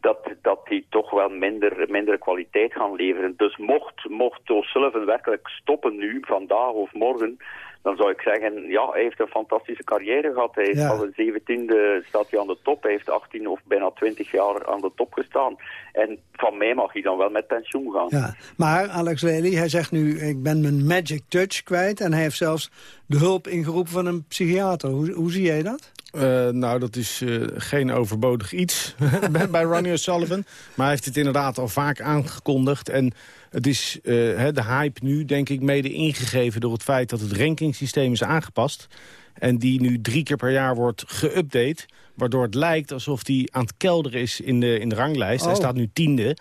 dat, dat die toch wel minder, mindere kwaliteit gaan leveren. Dus mocht, mocht O'Sullivan werkelijk stoppen nu, vandaag of morgen, dan zou ik zeggen, ja, hij heeft een fantastische carrière gehad. Hij heeft Ja. al een zeventiende staat hij aan de top. Hij heeft 18 of bijna 20 jaar aan de top gestaan. En van mij mag hij dan wel met pensioen gaan. Ja, maar Alex Lely, hij zegt nu, ik ben mijn magic touch kwijt... en hij heeft zelfs de hulp ingeroepen van een psychiater. Hoe, hoe zie jij dat? Uh, nou, dat is uh, geen overbodig iets bij, bij Ronnie O'Sullivan. Maar hij heeft het inderdaad al vaak aangekondigd. En het is uh, hè, de hype nu, denk ik, mede ingegeven... door het feit dat het rankingsysteem is aangepast. En die nu drie keer per jaar wordt geüpdate. Waardoor het lijkt alsof hij aan het kelderen is in de, in de ranglijst. Oh. Hij staat nu tiende.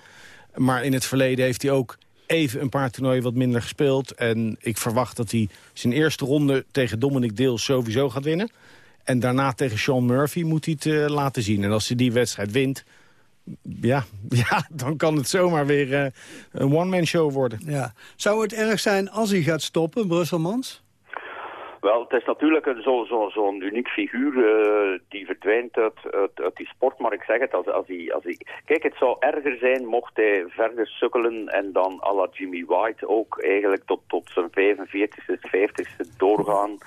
Maar in het verleden heeft hij ook even een paar toernooien wat minder gespeeld. En ik verwacht dat hij zijn eerste ronde tegen Dominic Deels sowieso gaat winnen. En daarna tegen Sean Murphy moet hij het uh, laten zien. En als hij die wedstrijd wint, ja, ja dan kan het zomaar weer uh, een one-man show worden. Ja. Zou het erg zijn als hij gaat stoppen, Brusselmans? Wel, het is natuurlijk zo'n zo, zo, zo uniek figuur uh, die verdwijnt uit, uit, uit, die sport. Maar ik zeg het, als, als, hij, als hij... Kijk, het zou erger zijn mocht hij verder sukkelen en dan à la Jimmy White ook eigenlijk tot, tot zijn 45ste, 50ste doorgaan.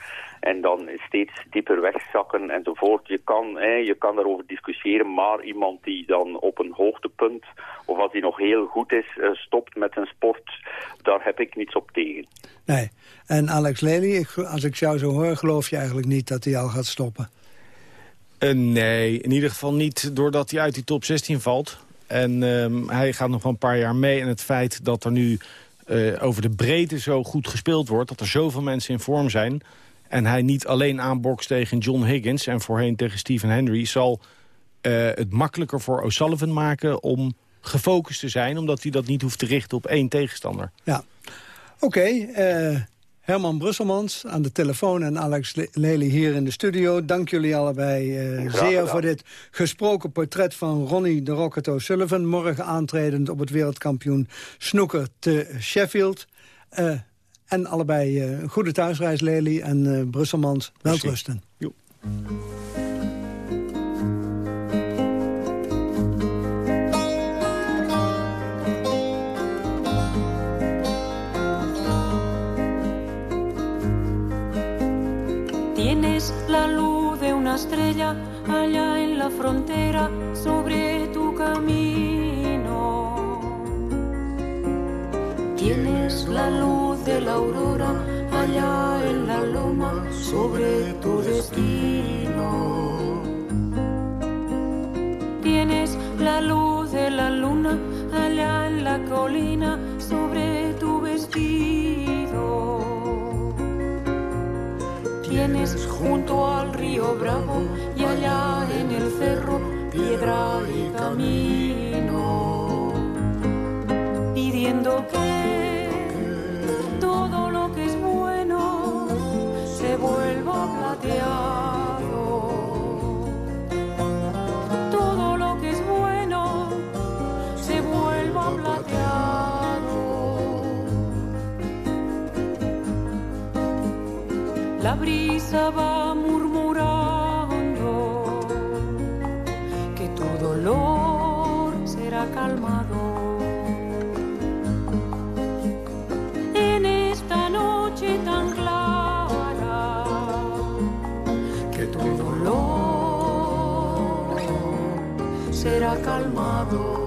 En dan steeds dieper wegzakken enzovoort. Je kan, hè, je kan daarover discussiëren, maar iemand die dan op een hoogtepunt, of als hij nog heel goed is, uh, stopt met zijn sport, daar heb ik niets op tegen. Nee. En Alex Lely, ik, als ik jou zo hoor, geloof je eigenlijk niet dat hij al gaat stoppen? Uh, nee, in ieder geval niet doordat hij uit die top 16 valt. En uh, hij gaat nog wel een paar jaar mee. En het feit dat er nu uh, over de breedte zo goed gespeeld wordt... dat er zoveel mensen in vorm zijn... en hij niet alleen aanbokst tegen John Higgins... en voorheen tegen Stephen Henry... zal uh, het makkelijker voor O'Sullivan maken om gefocust te zijn... omdat hij dat niet hoeft te richten op één tegenstander. Ja, oké. Okay, uh... Herman Brusselmans aan de telefoon en Alex Lely hier in de studio. Dank jullie allebei uh, zeer voor dit gesproken portret van Ronnie de Rocket O'Sullivan. Morgen aantredend op het wereldkampioen snoeker te Sheffield. En allebei uh, goede thuisreis Lely en Brusselmans. Welterusten. Tienes la luz de una estrella allá en la frontera sobre tu camino. Tienes la luz de la aurora allá en la loma sobre tu destino. la luz de la luna allá en la colina sobre tu vestido. Tienes junto al río Bravo y allá en el cerro piedra brisa va murmurando que tu dolor será calmado. En esta noche tan clara que tu dolor será calmado.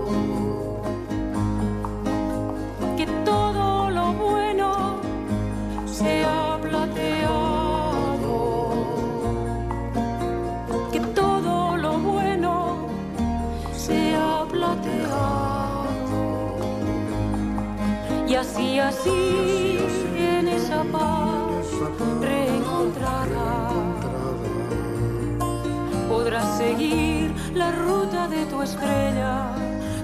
Así, en esa paz reencontrada, podrás seguir la ruta de tu estrella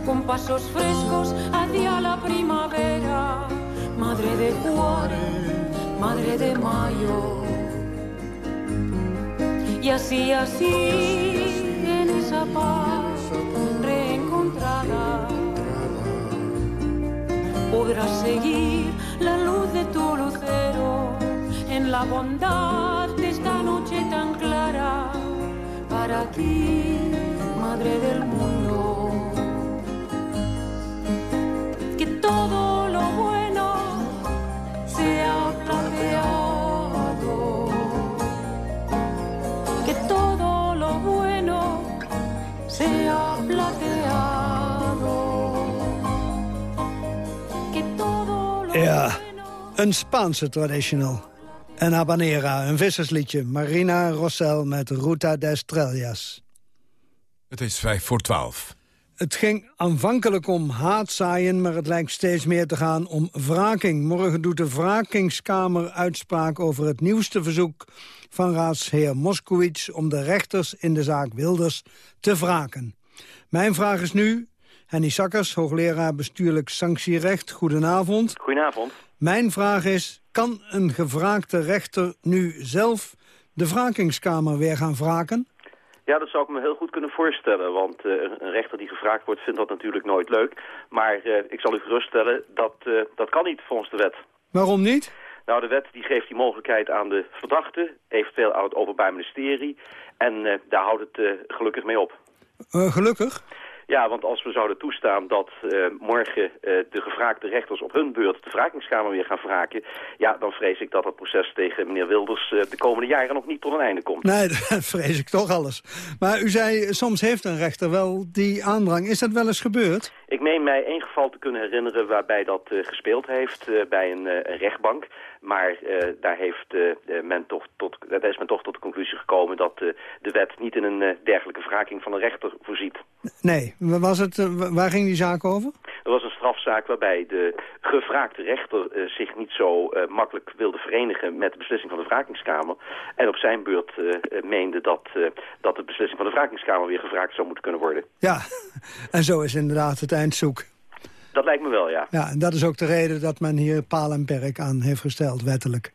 con pasos frescos hacia la primavera. Madre de Juárez, madre de Mayo. Y así, así, en esa paz podrás seguir la luz de tu lucero en la bondad de esta noche tan clara para ti, madre del mundo. Een Spaanse traditional. Een habanera, een vissersliedje. Marina Rossel met Ruta de Estrellas. Het is vijf voor twaalf. Het ging aanvankelijk om haatzaaien, maar het lijkt steeds meer te gaan om wraking. Morgen doet de wrakingskamer uitspraak over het nieuwste verzoek van raadsheer Moskowitz om de rechters in de zaak Wilders te wraken. Mijn vraag is nu, Henny Sakkers, hoogleraar bestuurlijk sanctierecht, goedenavond. Goedenavond. Mijn vraag is, kan een gevraagde rechter nu zelf de wrakingskamer weer gaan wraken? Ja, dat zou ik me heel goed kunnen voorstellen. Want eh, een rechter die gevraagd wordt vindt dat natuurlijk nooit leuk. Maar eh, ik zal u geruststellen, dat, eh, dat kan niet volgens de wet. Waarom niet? Nou, de wet die geeft die mogelijkheid aan de verdachte, eventueel aan het Openbaar Ministerie. En daar houdt het gelukkig mee op. Gelukkig. Ja, want als we zouden toestaan dat eh, morgen eh, de gevraagde rechters op hun beurt de wrakingskamer weer gaan wraken, ja, dan vrees ik dat het proces tegen meneer Wilders eh, de komende jaren nog niet tot een einde komt. Nee, dat vrees ik toch alles. Maar u zei, soms heeft een rechter wel die aandrang. Is dat wel eens gebeurd? Ik meen mij één geval te kunnen herinneren waarbij dat gespeeld heeft bij een, een rechtbank. Maar eh, daar, heeft, eh, men toch tot, daar is men toch tot de conclusie gekomen dat eh, de wet niet in een dergelijke wraking van een rechter voorziet. Nee, Waar was het, wa- waar ging die zaak over? Er was een strafzaak waarbij de gevraagde rechter zich niet zo makkelijk wilde verenigen met de beslissing van de wrakingskamer. En op zijn beurt meende dat, dat de beslissing van de wrakingskamer weer gevraagd zou moeten kunnen worden. Ja, en zo is inderdaad het eind zoek. Dat lijkt me wel, ja. Ja, en dat is ook de reden dat men hier paal en perk aan heeft gesteld, wettelijk.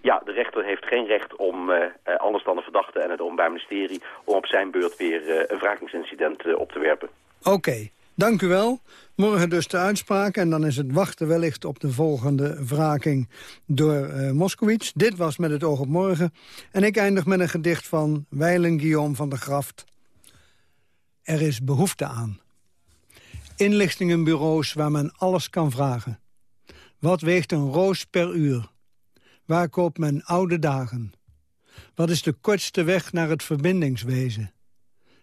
Ja, de rechter heeft geen recht om, eh, anders dan de verdachte en het Openbaar Ministerie, om op zijn beurt weer eh, een wrakingsincident op te werpen. Oké, dank u wel. Morgen dus de uitspraak en dan is het wachten wellicht op de volgende wraking door Moskowitz. Dit was Met het oog op morgen. En ik eindig met een gedicht van Weilen Guillaume van der Graft. Er is behoefte aan. Inlichtingenbureaus waar men alles kan vragen. Wat weegt een roos per uur? Waar koopt men oude dagen? Wat is de kortste weg naar het verbindingswezen?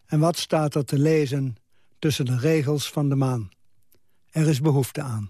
En wat staat er te lezen tussen de regels van de maan? Er is behoefte aan.